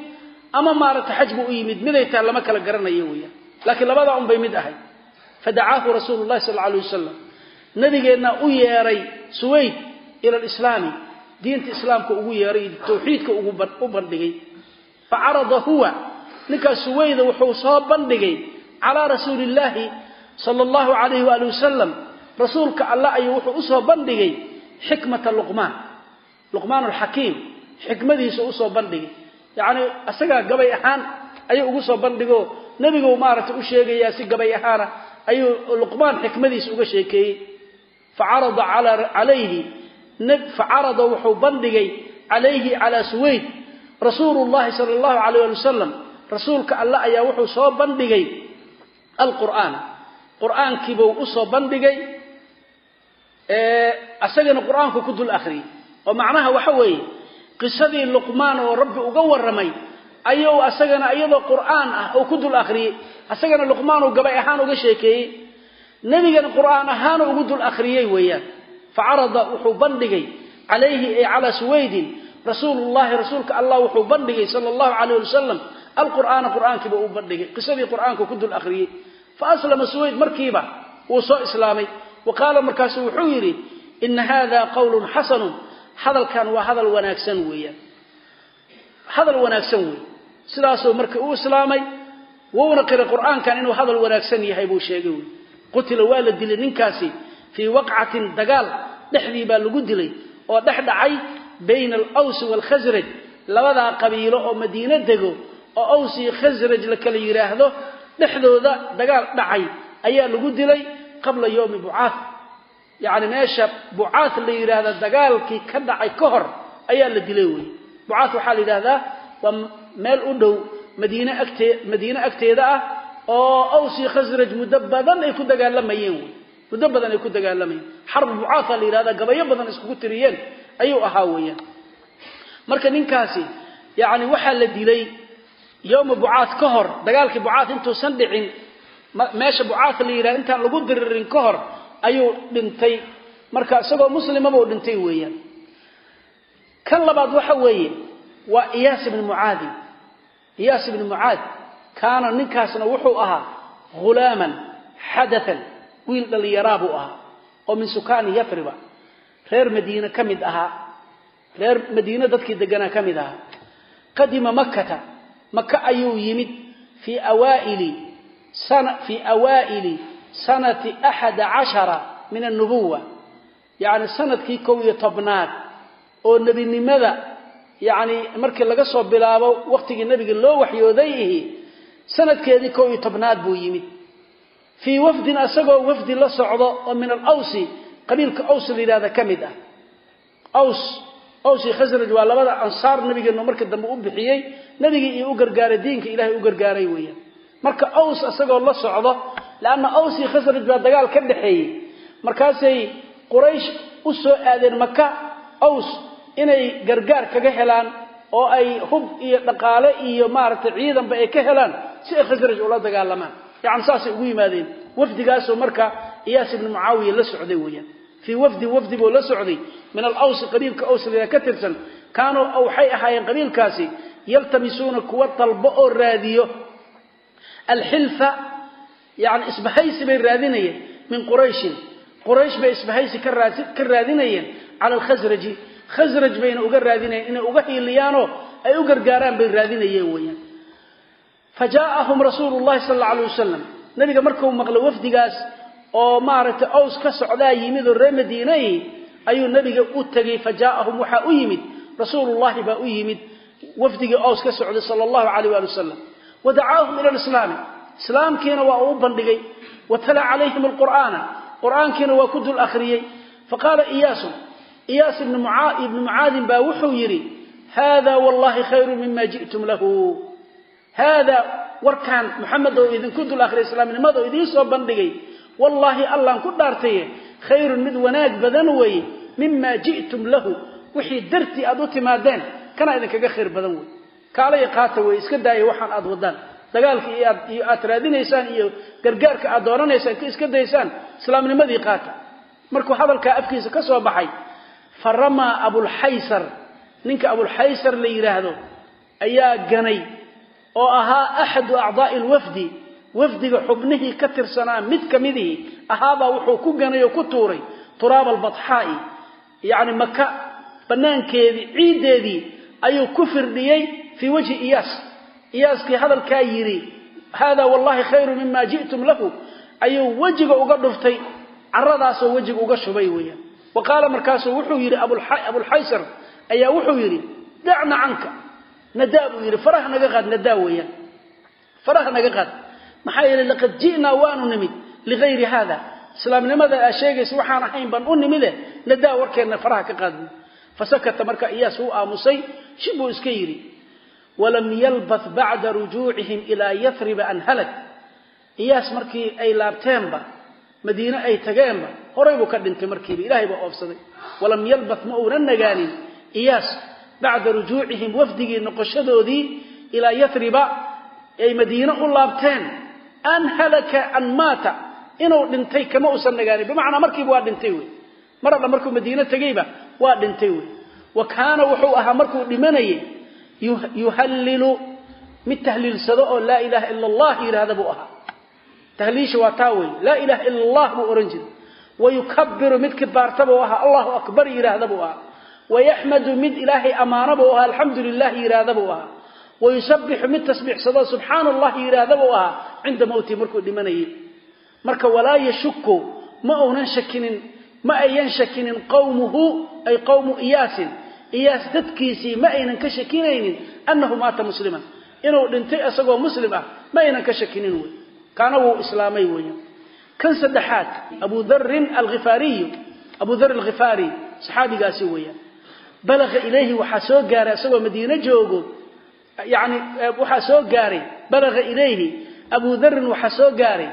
ama maaragta xaj buu u yimid miday tahay lama kala garanayo weeyaan. Laakiin labadaa unbay mid ahayd. Fadacaahu rasuulu llahi sal alla alay wasalam nabigeenna u yeeray suwayd ila alislaami diinta islaamka ugu yeeray tawxiidka u bandhigay. Fa carada huwa ninkaas suwayda wuxuu soo bandhigay calaa rasuuli illaahi sala allahu calayhi waali wasalam rasuulka allah ayuu wuxuu u soo bandhigay xikmata luqmaan. Luqmaan alxakiim xikmadiisa u soo bandhigay. Yacni isagaa gabay ahaan ayuu ugu soo bandhigo. Nebigu maaragtay u sheegayaa si gabay ahaana ayuu luqmaan xikmadiisa uga sheekeeyey facarada wuxuu bandhigay calayhi calaa suwayd rasuulu llahi sala allahu alayh ali wasalam rasuulka allah ayaa wuxuu soo bandhigay alqur'aan qur'aankiibuu u soo bandhigay asagana qur'aanku ku dul akhriyey oo macnaha waxa weeye qisadii luqmaan oo rabbi uga warramay ayuu asagana iyadoo qur'aan ah oo ku dul akhriyey asagana luqmaan uu gabay ahaan uga sheekeeyey nebigana qur'aan ahaana ugu dul akhriyey weeyaan. Facarada wuxuu bandhigay calayhi ay calaa suwaydin. Rasuulullahi rasuulka allah wuxuu bandhigay sala allahu calayh wasalam alqur'aana qur'aankiiba uu bandhigay. Qisadii qur'aanka ku dul akhriyey fa aslama suwayd markiiba wuu soo islaamay. Wa qaala markaasu wuxuu yidhi ina hada qawlun xasanun hadalkan waa hadal wanaagsan weeyaan. Hadal wanaagsan weey. Sidaasuu marka u islaamay wuuna qiray qur'aankan inuu hadal wanaagsan yahay buu sheegay wey qutila waa la dilay ninkaasi fii waqcatin dagaal dhexdii baa lagu dilay oo dhex dhacay bayna alawsi waalkhasraj labadaa qabiilo oo madiino dego oo aws iyo khasraj la kala yidhaahdo dhexdooda dagaal dhacay ayaa lagu dilay qabla yowmi bucaah yani meesha bucaat la yidhaahda dagaalkii ka dhacay ka hor ayaa la dilay wey bucaat waxaa la yidhahdaa waa meel u dhow madiine agtee madiine agteeda ah oo awsi khasraj muddo badan ay ku dagaalamayeen wey. Muddo badan ay ku dagaalamayeen xarb bucaata la yidhahda gabayo badan iskugu tiriyeen ayuu ahaa weeyaan. Marka ninkaasi yani waxaa la dilay yowma bucaat ka hor dagaalkii bucaat intuusan dhicin meesha bucaat la yidhahda intaan lagu diririn ka hor ayuu dhintay. Marka isagoo muslimabuu dhintay weeyaan. Kan labaad waxa weeye waa iyaas ibni mucaadi. Iyaas ibni mucaad kaana ninkaasna wuxuu ahaa hulaaman xadathan wiil dhallinyaraa buu ahaa oo min sukaani yathriba reer madiine ka mid ahaa. Reer madiine dadkii deganaa ka mid ahaa. Qadima makkata. Maka ayuu yimid fii awaa'ili sanati axada cashara min annubuwa yacni sannadkii kow iyo tobnaad oo nebinimada yacni markii laga soo bilaabo wakhtigii nebiga loo waxyooday ihi sanadkeedii kow iyo tobnaad buu yimid. Fii wafdin asagoo wafdi la socdo oo min alawsi qabiilka aws la yidhahda ka mid ah. Aws aws iyo khasraj waa labada ansaar nabigeennu markii dambe u bixiyey nebigii iyo u gargaaray diinka ilaahay u gargaaray weeyaan. Marka aws asagoo la socdo leanna aws iyo khasraj baa dagaal ka dhaxeeyey markaasay quraysh u aadeen maka aws inay gargaar kaga helaan oo ay hub iyo dhaqaale iyo maaragtay ciidanba ay ka helaan si ay khasraj ula dagaalamaan yani saasay ugu yimaadeen. Wafdigaasoo marka iyaas ibni mucaawiya la socday weeyaan. Fii wafdin wafdi buu la socday. Min alawsi qabiilka awsliga ka tirsan. Kaanuu waxay ahaayeen qabiilkaasi yaltamisuuna kuwa dalbo oo raadiyo. Alxilfa yani isbahaysi bay raadinayeen min qurayshin. Quraysh bay isbahaysi ka raadinayeen cala alkhasraji khasraj bayna uga raadinayeen inay uga hiiliyaanoo ay u gargaaraan bay raadinayeen weeyaan fa jaaahum rasuulu llahi sal alla alay wasalam nabiga markuu maqlo wafdigaas oo maaragtay aws ka socdaa yimid oo reer madiinay ayuu nabiga u tegey fa jaaahum waxaa u yimid. Rasuulullahi baa u yimid wafdigii aws ka socday sala allahu calayh waali wasalam wa dacaahum ila lislaami islaamkiina waa uu u bandhigay. Wa tala calayhim alqur'aana. Qur'aankiina waa ku dul akhriyey faqaala iyaasu. Iyaas ibnu mucaadin baa wuxuu yidhi haada wallahi khayru mima ji'tum lahu haada warkaan oo idinku dul akhriyay islaamnimada oo soo bandhigay wallaahi allaan ku dhaartaye khayrun mid wanaag badan weeye mima ji'tum lahu wixii dartii aad u timaadeen kana idinkaga khayr badan wey kaalaya qaata wey iska daaya waxaan aad wadaan dagaalka iyo aad raadinaysaan iyo gargaarka aad doonanaysaan ka iska daysaan islaamnimadii qaata markuu hadalkaa afkiisa ka soo baxay fa ramaa abulxaysar ninka abulxaysar la yidhaahdo ayaa ganay oo ahaa axadu acdaa'i alwafdi wafdiga xubnihii ka tirsanaa mid ka midihii ahaabaa wuxuu ku ganay oo ku tuuray turaaba albatxaa'i yacni maka bannaankeedii ciiddeedii ayuu ku firdhiyey fii wajhi iyaas. Iyaaskii hadalkaa yidhi haadaa wallahi khayru mima ji'tum lahu. Ayuu wejiga uga dhuftay caradaasoo wejiga uga shubay weeyaan. Wa qaala markaasuu wuxuu yidhi abulxaysar ayaa wuxuu yidhi dacna canka nadaa buu yidhi faraha naga qaad nadaa weeyaan. Faraha naga qaad. Maxaa yeelay laqad ji'naa waanu nimid ligayri haada. Islaamnimada aa sheegaysa waxaan ahayn baan u nimide nadaa warkeenna faraha ka qaad fasakata marka iyaas wuu aamusay shib buu iska yidhi walam yalbath bacda rujuucihim ilaa yathriba an halak. Iyaas markii ay laabteenba madiine ay tageenba horay buu ka dhintay markiiba ilaahay baa oobsaday walam yalbath ma uunan nagaanin bacda rujuucihim wafdigii noqoshadoodii ilaa yathriba ay madiine u laabteen. An halaka an maata inuu dhintay kama uusan nagaanin. Bimacnaa markiiba waa dhintay wey. Mar alla markuu madiine tegeyba waa dhintay wey. Wa kaana wuxuu ahaa markuu dhimanayay yuhallilu mid tahliilsado oo laa ilaaha ila allah yidhaahda buu ahaa. Tahliisha waa taa wey. Laa ilaha ila allah buu ohan jiray. Wayukabiru mid kibaarta buu ahaa allahu akbar yidhaahda buu ahaa wayaxmadu mid ilaahay ammaano buu ahaa alxamdu lilah yidhaahda buu ahaa wayusabixu mid tasbiixsado subxaana allahi yidhaahda buu ahaa cinda mowtii markuu dhimanayay marka walaa yashuku ma uunan shakinin ma ayan shakinin qawmuhu ay qawmu iyaasin iyaas dadkiisii ma aynan ka shakinaynin annahu maata musliman inuu dhintay isagoo muslim ah ma aynan ka shakinin wey kaana wuu islaamay weya kan saddexaad abu darin alkhifaariyu abu weeyaan balaga ilayhi waxaa soo gaaray isagoo madiine joogo yani waxaa soo gaaray balaga ilayhi. Abu dharin waxaa soo gaaray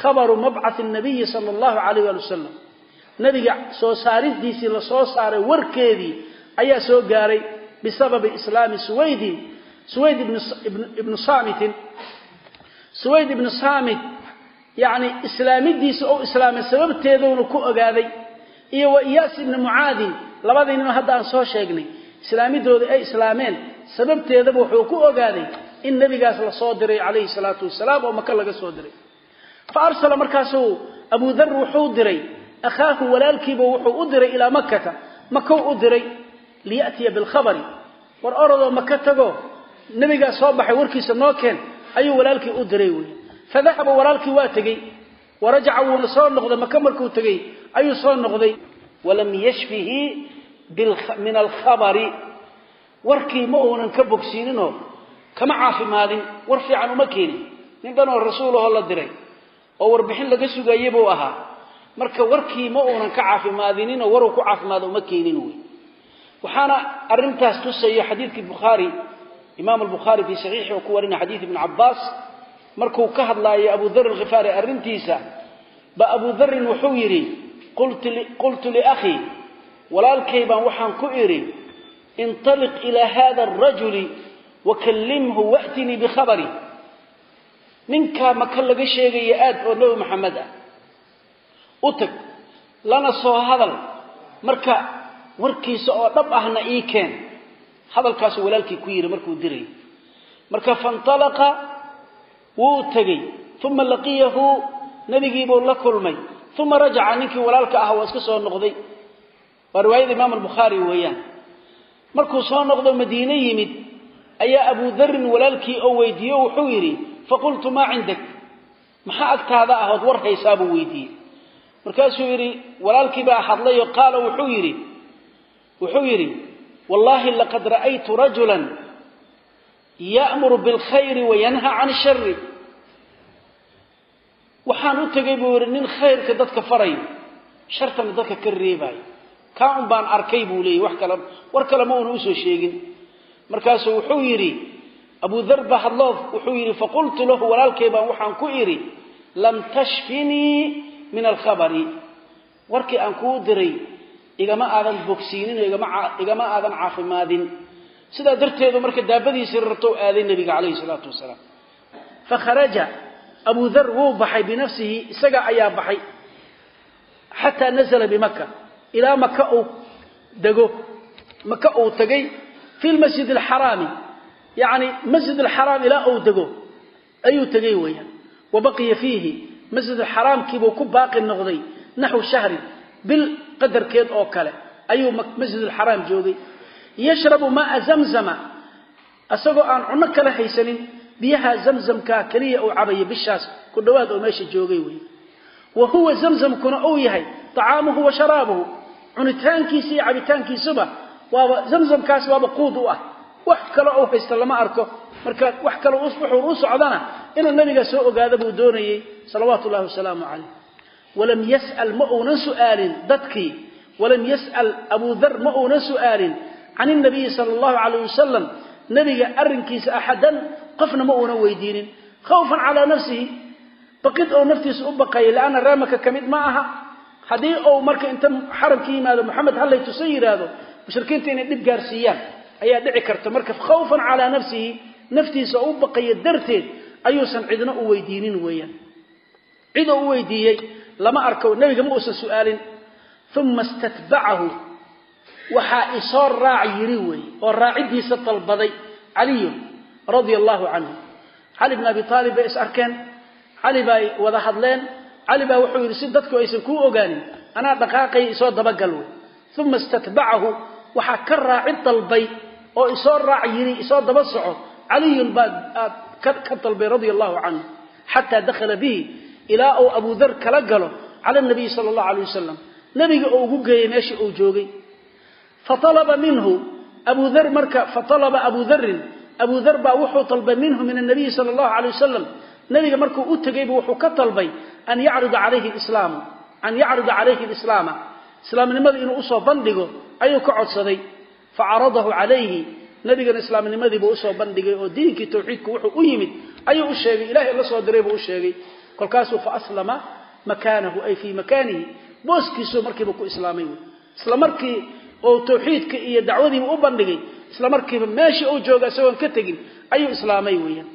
khabaru mabcath nabiyi sala allahu calayh waali wasalam nabiga soo saaridiisii la soo saaray warkeedii ayaa soo gaaray bisababi islaami suwaydin suwayd ibnu saamitin suwayd ibnu saamit yani islaamidiisa ou islaamay sababteeduna ku ogaaday. Iyo wa iyaas ibni mucaadin labadii nin hadda aan soo sheegnay islaamidooda ay islaameen sababteedaba wuxuu ku ogaaday in nebigaas la soo diray calayhi salaatu wasalaam oo maka laga soo diray. Fa arsala markaasuu abu dhar wuxuu diray akhaahu walaalkiiba wuxuu u diray ilaa makkata makou u diray liya'tiya bilkhabari. War orodoo maka tago nebigaas soo baxay warkiisa noo keen ayuu walaalkii u diray wey fadahaba walaalkii waa tegey warajaca wuuna soo noqday maka markuu tegey ayuu soo noqday walam yashfihi min alkhabari warkii ma uunan ka bogsiininoo kama caafimaadin war fiican uma keenin. Nin dhanoo rasuulahoo la diray oo warbixin laga sugayey buu ahaa. Marka warkii ma uunan ka caafimaadininoo waruu ku caafimaado uma keenin wey. Waxaana arintaas tusayo xadiidkii bukhaari imaam albukhaari fii saxiixi oo ku warina xadiid ibni cabbaas. Markuu ka hadlaayo abu dhar alkhifaari arrintiisa ba abu dharin wuxuu yidhi qultu liakhii walaalkay baan waxaan ku idhi intaliq ilaa hada arajuli wakallimhu waatinii bikhabari ninkaa maka laga sheegaya aad oo nebi maxamed ah. U tag lana soo hadal. Marka warkiisa oo dhab ahna ii keen. Hadalkaasuu walaalkii ku yidhi markuu diray. Marka faintalaqa wuu tegey uma laqiyahu nebigiibuu la kulmay uma rajaca ninkii walaalka ah waa iska soo noqday. Waa riwaayada imaam albukhaari weeyaan. Markuu soo noqdo madiine yimid ayaa abu dharin walaalkii oo weydiiye wuxuu yidhi faqultu maa cindak? Maxaa agtaada ahood war haysaa buu weydiiyey. Markaasuu yidhi walaalkii baa hadlayo qaala wuxuu yidhi wuxuu yidhi wallaahi laqad ra'aytu rajulan ya'muru bilkhayri wayanha can shari waxaan u tegay buu yidhi nin khayrka dadka farayo shartana dadka ka reebayo kaa un baan arkay buu leeyay wax kale war kale ma una u soo sheegin. Markaasuu wuxuu yidhi abu dhar ba hadloof wuxuu yidhi faqultu lahu walaalkay baan waxaan ku idhi lam tashfinii min alkhabari. Warkii aan kuu diray igama aadan bogsiinin igama aadan caafimaadin. Sidaa darteedu marka daabadiisii rartou aaday nebiga calayhi salaatu wasalaam. Fakharaja abu dhar wuu baxay binafsihi isaga ayaa baxay. Xataa nazla bimaka ilaa maka uu dego maka uu tegay fi lmasjid alxaraami yani masjid alxaraam ilaa uu dego ayuu tegay weeyaan. Wa baqiya fiihi masjid alxaraamkiibuu ku baaqi noqday naxwu shahrin bil qadarkeed oo kale. Ayuu masjid alxaraam joogay. Yashrabu maaa zamzama isagoo aan cunno kala haysanin biyaha zamzamka keliya uu cabaya bishaas ku dhawaad oo meesha joogay wey wa huwa zamzamkuna uu yahay acaamuhu wa sharaabuhu. Cunitaankiisa iyo cabitaankiisuba waaba zamzamkaas waaba quud u ah. Wax kale u haysta lama arko. Marka wax kale wuxuu u socdana inuu nabiga soo ogaada buu doonayey salawaatu llahi wasalaamu calayh. Walam yas'al ma uunan su'aalin dadkii. Walam yas'al abu dar ma uunan su'aalin. Can nabiyi sala allahu calayh wasalam nabiga arrinkiisa axadan qofna ma uunan weydiinin. Khawfan calaa nafsihi baqid oo naftiisa u baqaya lianna reemaka ka mid ma aha. Haddii uu marka inta xaramka yimaado moxamed hallay tusa yidhaahdo mushrikiinta inay dhib gaarsiiyaan ayaa dhici karta. Marka khawfan calaa nafsihi naftiisa oo u baqaya darteed ayuusan cidna u weydiinin weeyaan. Cidoo u weydiiyey lama arko nebiga ma uusan su'aalin. Uma istatbacahu waxaa isoo raac yiri weeye oo raaciddiisa dalbaday caliyun radia allahu canhu. Cali bn abi aalib bay is arkeen. Cali bay wada hadleen. Cali baa wuxuu yidhi si dadku aysan kuu ogaanin anaa dhaqaaqaya isoo dabagal wey. Uma istatbacahu waxaa ka raacid dalbay oo isoo raac yiri isoo daba soco. Caliyun baa aad ka dalbay radia allahu canhu xataa dakhala bihi ilaa uu abu dar kala galo cala nabiyi sala allahu alay wasalam nebiga oo ugu geeyey meeshii uu joogay. Faalaba minhu abu dar marka faalaba abu darin abu dar baa wuxuu dalbay minhu min anabiyi sala allahu alay wasalam nebiga markuu u tegaybu wuxuu ka dalbay an yacrida calayhi lislaama islaamnimada inuu u soo bandhigo ayuu ka codsaday. Facaradahu calayhi. Nabigana islaamnimadiibuu u soo bandhigay oo diinkii tawxiidku wuxuu u yimid. Ayuu u sheegay ilaahay la soo diray buu u sheegay. Kolkaasuu fa aslama makaanahu ay fii makaanihi. Booskiisuu markiiba ku islaamay. Isla markii oo tawxiidka iyo dacwadiiba u bandhigay isla markiiba meeshii uu jooga isagoon ka tegin ayuu islaamay weeyaan.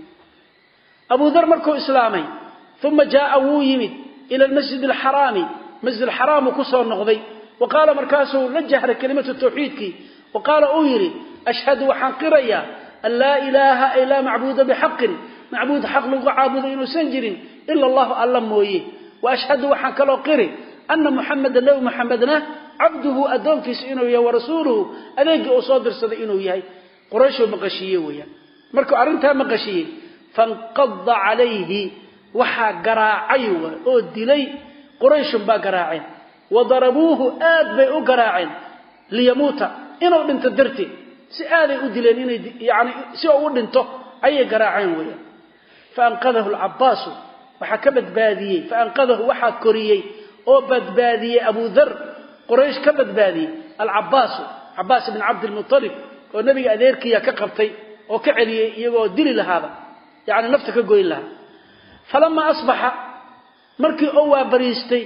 Abu dar markuu islaamay uma jaaa wuu yimid ila almasjid alxaraami masjid alxaraamuu ku soo noqday. Wa qaala markaasuu la jahray kelimatu tawxiidkii wa qaala uu yidhi ashhadu waxaan qirayaa an laa ilaaha ay laa macbuuda bixaqin. Macbuud xaq lagu caabudo inuusan jirin ila allahu alla mooye. Wa ashhadu waxaan kaloo qiri ana muxamedan nebi muxamedna cabduhu addoonkiisa inuu yahay warasuuluhu adeegii uu soo dirsaday inuu yahay. Qurayshuu maqashiiye weeyaan markuu arrintaa maqashiyey fanqada calayhi waxaa garaacay oo dilay. Qurayshun baa garaaceen. Wa darabuuhu aad bay u garaaceen. Liyamuuta inuu dhinto darteed. Si aaday u dileen inay yani si uu u dhinto ayay garaaceen weeyaan faanqadahu lcabbaasu waxaa ka badbaadiyey. Faanqadahu waxaa koriyey. Oo badbaadiyey abu dar quraysh ka badbaadiyey alcabbaasu cabbaas ibn cabdilmualib oo nebiga adeerkiya ka qabtay oo ka celiyey iyagoo dili lahaaba yani nafta ka goyn lahaa. Falamaa asbaxa markii oo waa bariistay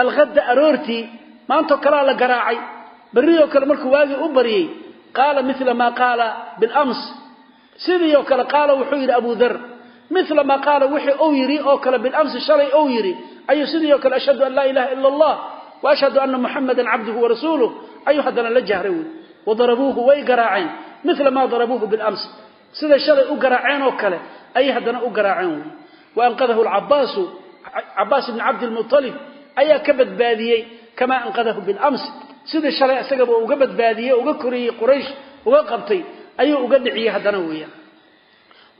alhadda aroortii maantoo kalaa la garaacay. Berrioo kale markuu waagii u baryey qaala mila maa qaala bilams. Sidii oo kale qaala wuxuu yidhi abu dar mila maa qaala wixii uu yidhi oo kale bilamsi shalay uu yidhi. Ayuu kale ashhadu an laa ilaha ila allah wa ashhadu ana muxamadan cabduhu warasuuluh ayuu haddana la jahray wey wadarabuuhu way garaaceen mila maa darabuuhu bilams siday shalay u garaaceen oo kale ayay haddana u garaaceen wey waanqadahu lcabbaasu cabbaas ibni cabdilmualib ayaa ka badbaadiyey kamaa anqadahu bilams sidii shalay isagaba uga badbaadiyey uga koriyey quraysh uga qabtay ayuu uga dhiciyey haddana weeyaan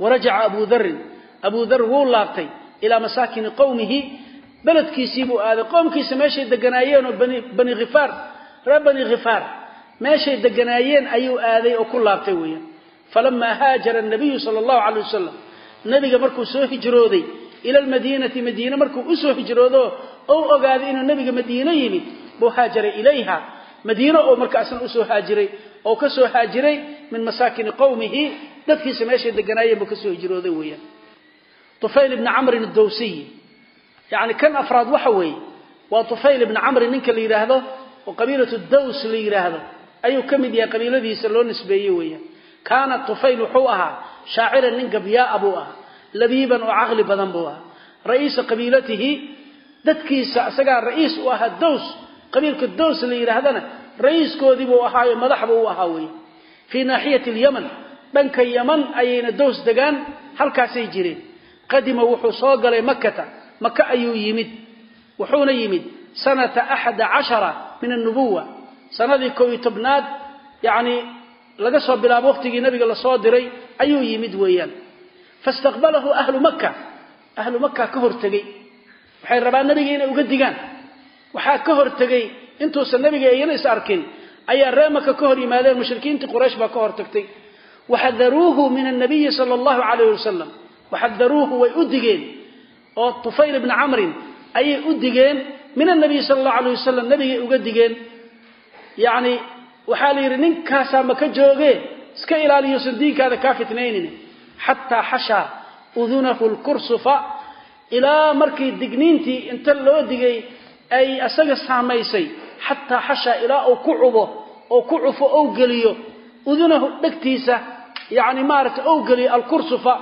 warajaca abu darin wuu laabtay ilaa masaakini qowmihi beledkiisii buu aaday. Qoomkiisa meeshay deganaayeenoo bani khifaar reer bani khifaar meeshay deganaayeen ayuu aaday oo ku laabtay weeyaan. Falamaa haajara nabiyu sala allahu calay wasalam nebiga markuu soo hijrooday ila almadiinati madiine markuu u soo hijroodo ou ogaaday inuu nebiga madiine yimid buu haajaray ilayha. Madiine oo markaasna u soo haajiray oo ka soo haajiray min masaakini qowmihi dadkiisa meeshay deganaayeen buu ka soo hijrooday weeyaan. Tufayl ibni camrin adowsiy yacni kan afraad waxa weeye waa tufayl ibni camri ninka la yidhaahdo oo qabiilatu daws la yidhaahdo. Ayuu ka mid yahay qabiiladiisa loo nisbeeye weeyaan. Kaana tufayl wuxuu ahaa shaaciran nin gabyaaa buu ahaa labiiban oo caqli badan buu ahaa. Ra'iisa qabiilatihi dadkiisa isagaa ra'iis u ahaa dows qabiilka dows la yidhaahdana ra'iiskoodii buu ahaayo madaxba u ahaa weeye fii naaxiyati alyaman dhanka yaman ayayna dows degaan halkaasay jireen. Qadima wuxuu soo galay makata maka ayuu yimid. Wuxuuna yimid sanata axada cashara min annubuwa sanadii kow iyo tobnaad yacni laga soo bilaabo waqtigii nabiga la soo diray ayuu yimid weeyaan. Faistaqbalahu ahlu maka ahlu maka ka hortegey waxay rabaan nabiga inay uga digaan. Waxaa ka hortegey intuusan nabiga iyana is arkin ayaa ree maka ka hor yimaadeen mushrikiintii quraysh baa ka hortagtay waxadaruuhu min annabiyi sala allahu calayh wasalam waxadaruuhu way u digeen oo tufayl ibni camrin ayay u digeen min annabiyi sala allahu alayh wasalam nabigay uga digeen. Yacni waxaa la yidhi ninkaasaa maka jooge? Iska ilaaliyuusan diinkaada kaa fitnaynin xataa xashaa udunahu lkursufa ilaa markii digniintii inta loo digay ay asaga saamaysay. Xataa xashaa ilaa uu ku cubo oo ku cufo ou geliyo. Udunahu dhegtiisa yani maaragtay ou geliyo alkursufa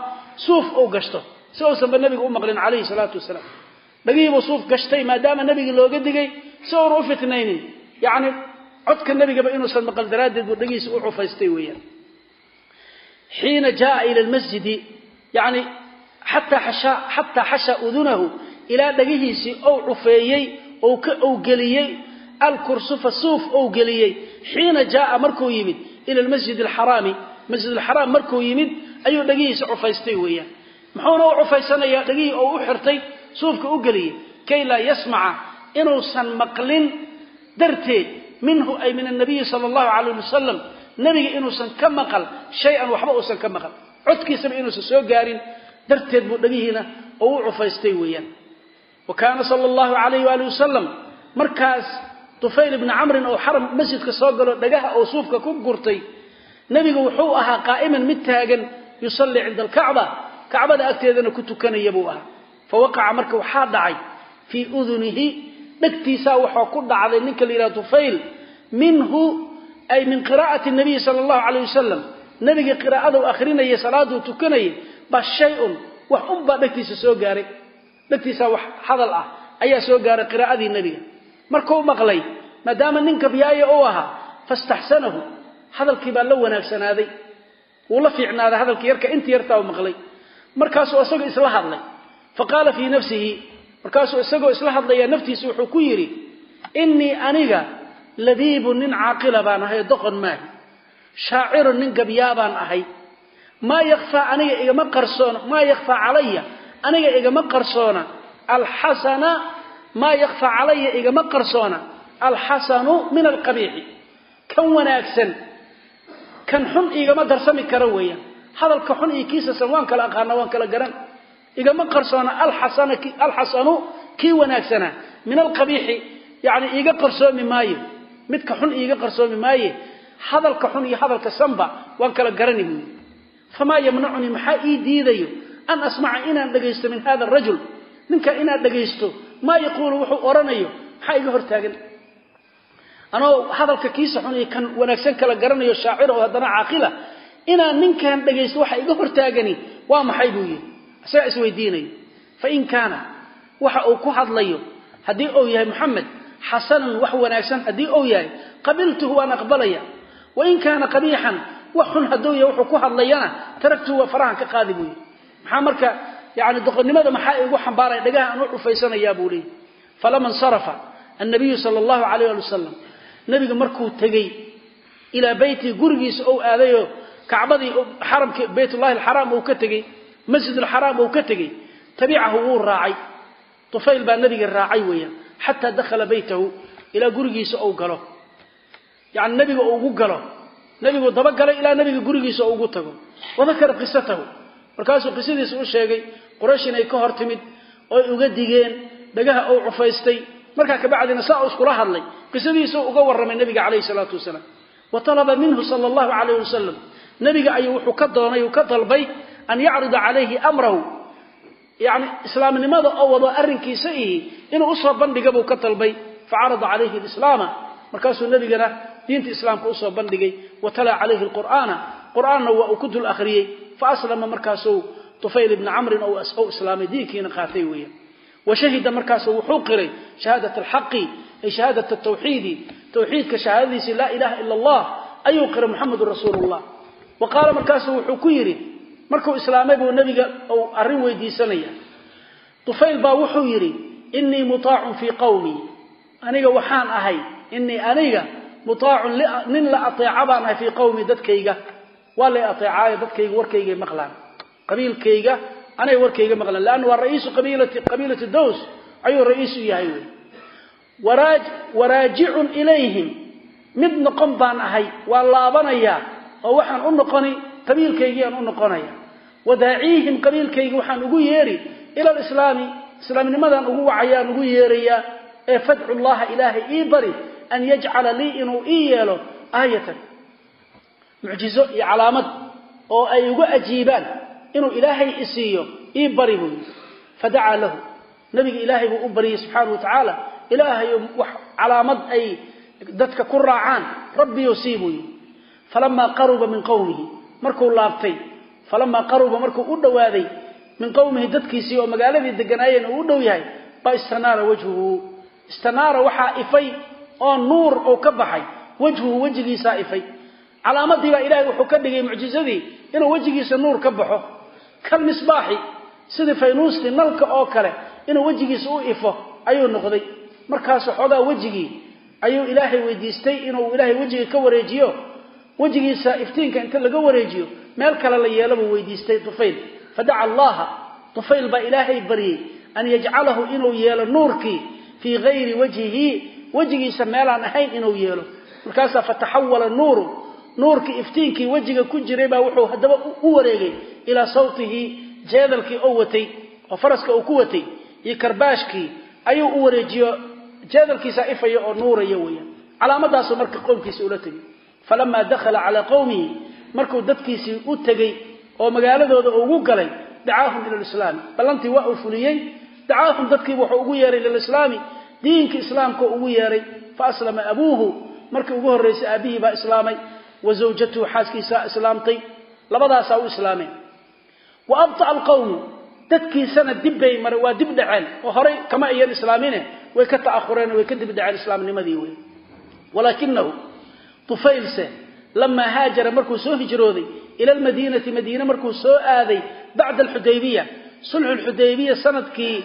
suuf ou gashto si uusanba nabiga u maqlin calayhi salaatu wasalaam. Dhagihiibuu suuf gashtay maadaama nabiga looga digay si uuna u fitnaynin. Yani codka nabigaba inuusan maqal daraaddeed buu dhagihiisa u cufaystay weeyaan. Xiina jaaa ila lmasjidi yani xataa xashaa udunahu ilaa dhagihiisii ou cufeeyey ou geliyey alkursufa suuf ou geliyey. Xiina jaaa markuu yimid ila lmasjid alxaraami. Masjid alxaraam markuu yimid ayuu dhagihiisa cufaystay weeyaan muxuuna u cufaysanayaa dhagihii oo u xirtay suufka u geliyey. Kay laa yasmaca inuusan maqlin darteed minhu ay min annabiyi sala allahu calayh wasalam nebiga inuusan ka maqal shay-an waxba uusan ka maqal. Codkiisaba inuusan soo gaarin darteed buu dhagihiina oo u cufaystay weeyaan. Wa kaana sala allahu calayh waali wasalam markaas tufayl ibni camrin oo xaram masjidka soo galo dhagaha oo suufka ku gurtay nebigu wuxuu ahaa qaa'iman mid taagan yusallii cinda alkacba kacbada agteedana ku tukanaya buu ahaa. Fa waqaca marka waxaa dhacay fii udunihi dhegtiisaa waxaa ku dhacday ninka la yidhaha tufayl minhu ay min qiraa'ati nabiyi sala allahu calayh wasalam nebiga qiraa'adau akhrinaya salaaduu tukanayay ba shay-un wax unbaa dhegtiisa soo gaaray. Dhegtiisaa wax hadal ah ayaa soo gaaray qiraa'adii nebiga markuu maqlay maadaama nin gabyaayo uu ahaa fastaxsanahu hadalkii baa la wanaagsanaaday wuu la fiicnaaday hadalkii yarka intii yartaa u markaasuu isagoo isla hadlay. Fa qaala fii nafsihi markaasuu isagoo isla hadlaya naftiisa wuxuu ku yidhi innii aniga labiibun nin caaqila baan ahay doqon maahi shaacirun nin gabyaa baan ahay. Maa yakfaa aniga igama qarsoona maa yakfaa calaya aniga igama qarsoona. Alxasana maa yakfaa calaya igama qarsoona. Alxasanu min alqabiixi. Kan wanaagsan kan xun igama darsami kara weeyaan hadalka xun iyo kiisasan waan kala aqaana waan kala garan. Igama qarsoona alxasanu kii wanaagsana? Min alqabiixi. Yani iiga qarsoomi maayo midka xun iiga qarsoomi maaye. Hadalka xun iyo hadalka sanba waan kala garani buuyi famaa yamnacunii maxaa ii diidayo? An asmaca inaan dhagaysto min hada arajul ninka inaan dhagaysto maa yaquulu wuxuu odhanayo maxaa iga hortaagan? Anoo hadalka kiisa xun iyo kan wanaagsan kala garanayo shaacira oo haddana caaqila inaan ninkan dhagaysto waxa iga hortaagani waa maxay buu yihi isagaa isweydiinayo fain kaana waxa uu ku hadlayo haddii uu yahay moxamed xasanan wax wanaagsan haddii uu yahay qabiltuhu waan aqbalaya. Wain kaana qabiixan wax hadduu yahay wuxuu ku hadlayana taragtuhu waa farahan ka qaadi buu yihi maxaa marka yani doqonnimada maxaa igu xambaaraya dhagaha aan u dhufaysanayaa buu leeyay falama insarafa annabiyu sala allahu calayh ali wasalam nebiga markuu tegey ilaa beytii gurigiisa ou aadayoo kacbadii xaramkii baytullahi alxaraam uu ka tegey masjid alxaraam uu ka tegey tabicahu wuu raacay. Tufayl baa nebiga raacay weeyaan xataa dakhala beytahu ilaa gurigiisa ou galo. Yani nebiga ugu galo. Nebiguu dabagalay ilaa nebiga gurigiisa ugu tago. Wadakara qisatahu. Markaasuu qisadiisa u sheegay quraysh inay ka hor timid oy uga digeen dhagaha ou cufaystay. Markaa kabacdina saa u iskula hadlay. Qisadiisuu uga warramay nebiga calayhi salaatu wasalaam. Wa talaba minhu sala allahu calayh wasalam nebiga ayuu wuxuu ka doonay uu ka dalbay an yacrida calayhi amrahu. Yani islaamnimada oo wado arrinkiisa ihi inuu u soo bandhiga buu ka dalbay. Facarada calayhi lislaama markaasuu nebigana diinta islaamka u soo bandhigay. Wa talaa calayhi lqur'aana qur'aanna waa uu ku dul akhriyey. Fa aslama markaasuu tufayl ibni camrin ou islaamay diinkiina qaatay weeyaan. Wa shahida markaasu wuxuu qiray shahaadat alxaqi ay shahaadat tawxiidi. Tawxiidka shahaadadiisii laa ilaha ila allah ayuu qiray muxamedun rasuulu llah wa qaala markaasu wuxuu ku yidhi markuu islaamay buu nebiga uu arrin weydiisanaya tufayl baa wuxuu yidhi innii mutaacun fii qawmii aniga waxaan ahay innii aniga mutaacun nin la ateeca baan ahay fii qawmii dadkayga. Waa lay ateecaayo dadkayga warkaygay maqlaan. Qabiilkayga anay warkayga maqlaan. Leanna waa ra'iisu qabiilati qabiilati dows ayuu ra'iisu yahay wey waraajicun ilayhim. Mid noqon baan ahay waa laabanayaa oo waxaan u noqoni qabiilkaygiiaan u noqonaya. Wadaaciihim qabiilkaygi waxaan ugu yeeri ila alislaami islaamnimadaan ugu wacayaan ugu yeerayaa ee fadcu ilaahay ii bari an yajcala lii inuu ii yeelo aayatan. Mucjizo iyo calaamad oo ay uga ajiibaan inuu ilaahay isiiyo ii bari yidhi. Fadacaa lahu. Nabiga ilaahay buu u baryey subxaana wa tacaala ilaahayo wax calaamad ay dadka ku raacaan rabbiyo sii buu yidhi falamaa qaruba min qowmihi markuu laabtay falamaa qaruba markuu u dhowaaday min qowmihi dadkiisii oo magaaladii deganaayeen uu u dhow yahay ba istanaara wajhuhu istanaara waxaa ifay oo nuur uu ka baxay wajhuhu wejigiisaa ifay. Calaamadii baa ilaahay wuxuu ka dhigay mucjizadii inuu wejigiisa nuur ka baxo. Kal misbaaxi sidii faynuustii nalka oo kale inuu wejigiisa u ifo ayuu noqday. Markaasu xoogaa wejigii ayuu ilaahay weydiistay inuu ilaahay wejigii ka wareejiyo wejigiisa iftiinka inta laga wareejiyo meel kale la yeelo buu weydiistay tufayl fadaca allaha tufayl baa ilaahay baryey an yajcalahu inuu yeelo nuurkii fii gayri wajhihi wejigiisa meelaan ahayn inuu yeelo. Markaasaa fataxawala nuuru nuurkii iftiinkii wejiga ku jiray baa wuxuu haddaba u wareegay ilaa sawtihi jeedalkii oo watay oo faraska uu ku watay iyo karbaashkii ayuu u wareejiyo jeedalkiisaa ifaya oo nuuraya weeyaan. Calaamadaasuu marka qowmkiisa ula tegay falamaa dakhala calaa qowmihi markuu dadkiisii u tegey oo magaaladooda ugu galay dacaahum ila lislaami ballantii waa uu fuliyey dacaahum dadkiiba wuxuu ugu yeeray lilislaami diinka islaamka ugu yeeray fa aslama abuuhu markii ugu horraysay aabbihii baa islaamay wa zawjatuhu xaaskiisaa islaamtay labadaasaa u islaameen wa abta'a alqawmu dadkiisana dib bay mare waa dib dhaceen oo horay kama ayan islaamine way ka ta'ahureen way ka dib dhaceen islaamnimadii wey tufaylse lamaa haajara markuu soo hijrooday ila almadiinati madiine markuu soo aaday bacda alxudaybiya sulxu lxudaybiya sannadkii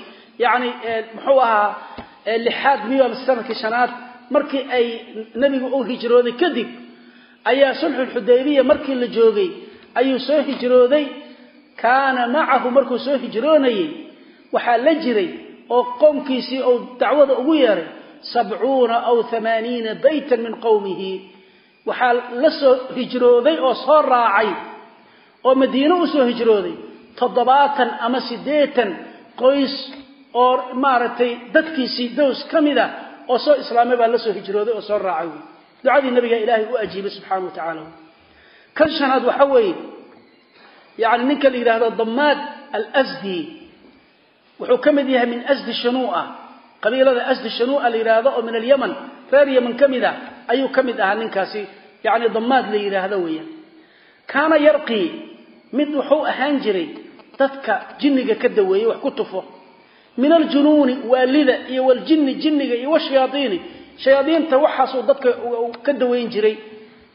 yani muxuu ahaa lixaad miyo ama sannadkii shanaad markii ay nebigu u hijrooday kadib ayaa sulxu lxudaybiya markii la joogay ayuu soo hijrooday kaana macahu markuu soo hijroonayey waxaa la jiray oo qoomkiisii uu dacwada ugu yeeray sabcuuna aw hamaaniina baytan min qowmihi waxaa la soo hijrooday oo soo raacay oo madiine u soo hijrooday toddobaatan ama siddeetan qoys oo maaragtay dadkiisii dows ka mid ah oo soo islaamay baa la soo hijrooday oo soo raacay wey. Ducadii nabiga ilaahay u ajiibay subxaana wa tacaala kan shanaad waxa weeye yani ninka la yidhaahdo damaad alsdi wuxuu ka mid yahay min asdi shanua qabiilada asdi shanua la yidhaahdo oo min alyaman reer yaman ka mid ah ayuu ka mid ahaa ninkaasi. Yani damaad la yidhaahdo weeyaan. Kaana yarqii mid wuxuu ahaan jiray dadka jinniga ka daweeyey wax ku tufo. Min aljunuuni waalida iyo waljinni jinniga iyo washayaaiini shayaadiinta waxaasuu dadka ka daweyn jiray.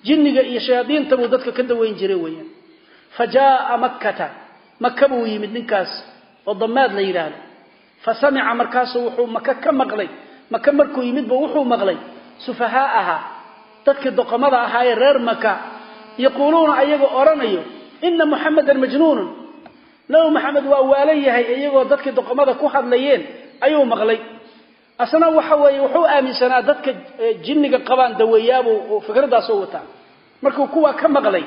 Jinniga iyo shayaadiinta buu dadka ka daweyn jiray weeyaan. Fa jaaa makkata. Maka buu yimid ninkaas oo damaad la yidhaahdo. Fa samica markaasuu wuxuu maka ka maqlay. Maka markuu yimidba wuxuu maqlay sufahaa'aha dadkii doqomada ahaayee reer maka yaquuluuna ayagoo odhanayo ina muxamedan majnuunun. Nabi maxamed waa waalan yahay iyagoo dadkii doqomada ku hadlayeen ayuu maqlay. Asna waxa weeye wuxuu aaminsanaa dadka jinniga qabaan daweeyaabuu fikradaasoo wataa. Markuu kuwaa ka maqlay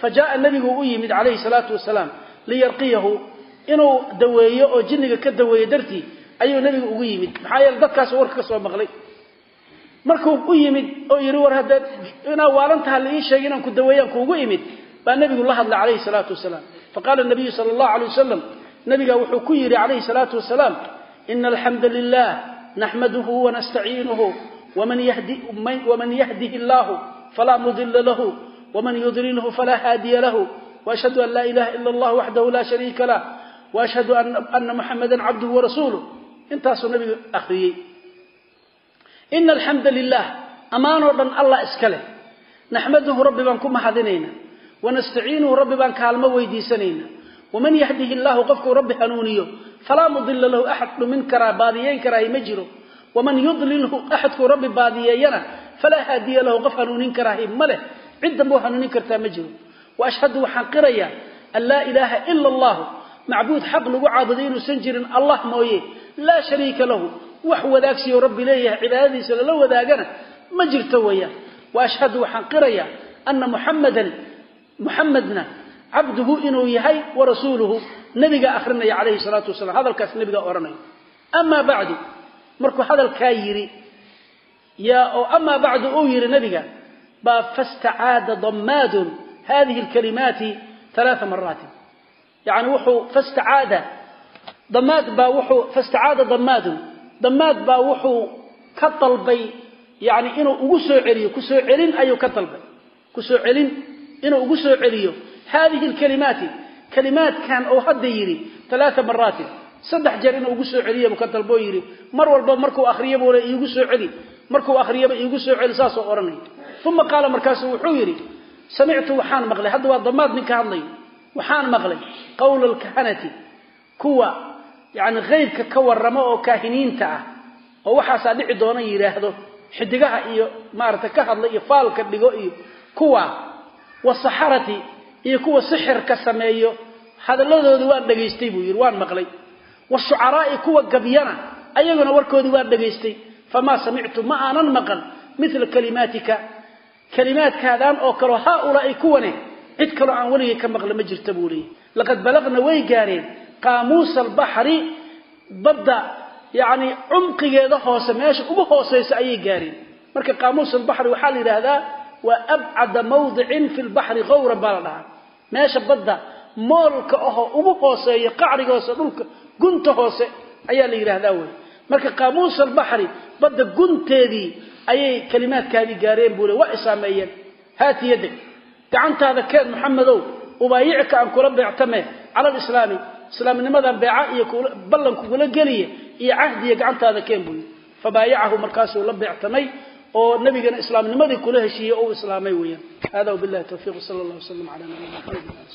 fa jaaa nebigu u yimid calayhi salaatu wasalaam liyarqiyahu inuu daweeyo oo jinniga ka daweeyo dartii ayuu nebigu ugu yimid. Maxaa yeele dadkaas warka ka maqlay markuu u yimid oo yidhi war haddaad inaa waalantaha la ii sheegay inaan ku daweeyaan kuugu imid baa nebigu la hadlay calayhi salaatu wasalaam. Faqaala nabiyu sala allahu alay wasalam nabiga wuxuu ku yidhi calayhi salaatu wasalaam ina alxamda lilah naxmaduhu wanastaciinuhu waman yahdihi allahu falaa mudila lahu waman yudlilhu falaa haadiya lahu waashhadu an laa ilaha ila allah waxdahu laa shariika lah waashhadu ana muxamada cabduhu warasuuluh intaasuu nabigu akriyey ina alxamda lilah ammaanoo dhan allah iska leh naxmaduhu rabbi baan ku mahadinayna wanastaciinuhu rabbi baan kaalmo weydiisanayna waman yahdihi illaahu qofkuu rabbi hanuuniyo falaa mudila lahu axad dhumin karaa baadiyeyn karaahi ma jiro waman yudlilhu axadkuu rabbi baadiyeeyana falaa haadiya lahu qof hanuunin karaahi ma leh cid dambuu hanuunin kartaa ma jiro wa ashhadu waxaan qirayaa an laa ilaaha ila allahu macbuud xaq lagu caabuday inuusan jirin allah mooye laa shariika lahu wax wadaagsiyo rabbi leeyahay cibaadadiisa lala wadaagana ma jirto weeyaan. Wa ashhadu waxaan qirayaa ana muxamadan muxamedna cabduhu inuu yahay warasuuluhu nabigaa akrinaya calayhi salaatu wasalam hadalkaas nabigaa odhanaya amaa bacdu markuu hadalkaa yidhi yaa oo amaa bacdu uu yidhi nabiga baa fastacaada damaadun hadihi alkalimaati alaaa maraatin yani wuxuu fastacaada damaad baa wuxuu fastacaada damaadun damaad baa wuxuu ka dalbay yani inuu ugu soo celiyo ku soo celin ayuu ka dalbay. Kusoo celin inuu ugu soo celiyo. Hadihi alkalimaati kalimaadkan oo hadda yidhi alaaa maraatin. Saddex jeer inuu ugu soo celiya buu ka dalboo yidhi mar walba markuu akhriyabule iigu soo celi. Markuu akhriyaba iigu soo celi saasoo odhanaya uma qaala markaasu wuxuu yidhi samictu waxaan maqlay. Hadda waa damaad nin ka hadlayo waxaan maqlay qawla alkahanati kuwa yani keybka ka warramo oo kaahiniinta ah oo waxaasaa dhici doona yidhaahdo xidigaha iyo maarata ka hadla iyo faalka dhigo iyo kuwa wasaxarati iyo kuwa sixirka sameeyo hadalladoodii waan dhagaystay buu yidhi waan maqlay. Washucaraa'i kuwa gabyana ayaguna warkoodii waan dhagaystay famaa samictu ma aanan maqan mila kalimaatika. Kalimaadkaadaan oo kaleo haaulaai kuwane cid kaloo aan weligay ka maqla ma jirta buu leeyay laqad balaqna way gaareen qaamuusa albaxri badda yacni cumqigeeda hoose meesha ugu hoosaysa ayay gaareen. Marka qaamuus albaxri waxaa la yidhaahdaa waa abcada mawdicin fi lbaxri qawran baa la dhahaa. Meesha badda moolka ahoo ugu hooseeya qacriga hoose dhulka gunta hoose ayaa la yidhaahdaa wey marka qaamuus albaxri badda gunteedii ayay kalimaadkaadii gaareen buu le waa isaameeyeen. Haati yadag gacantaada keen maxamedow ubaayicka aan kula beectame cala alislaami islaamnimadan beeca iyo ballan kugula geliya iyo cahdiya gacantaada keen yidhi. Fabaayacahu markaasuu la beectamay oo nabigana islaamnimadii kula heshiiyey ou islaamay weeyaan. Hada wabillahi tawfiiq sala allah wasalam cala nabiyina maxamed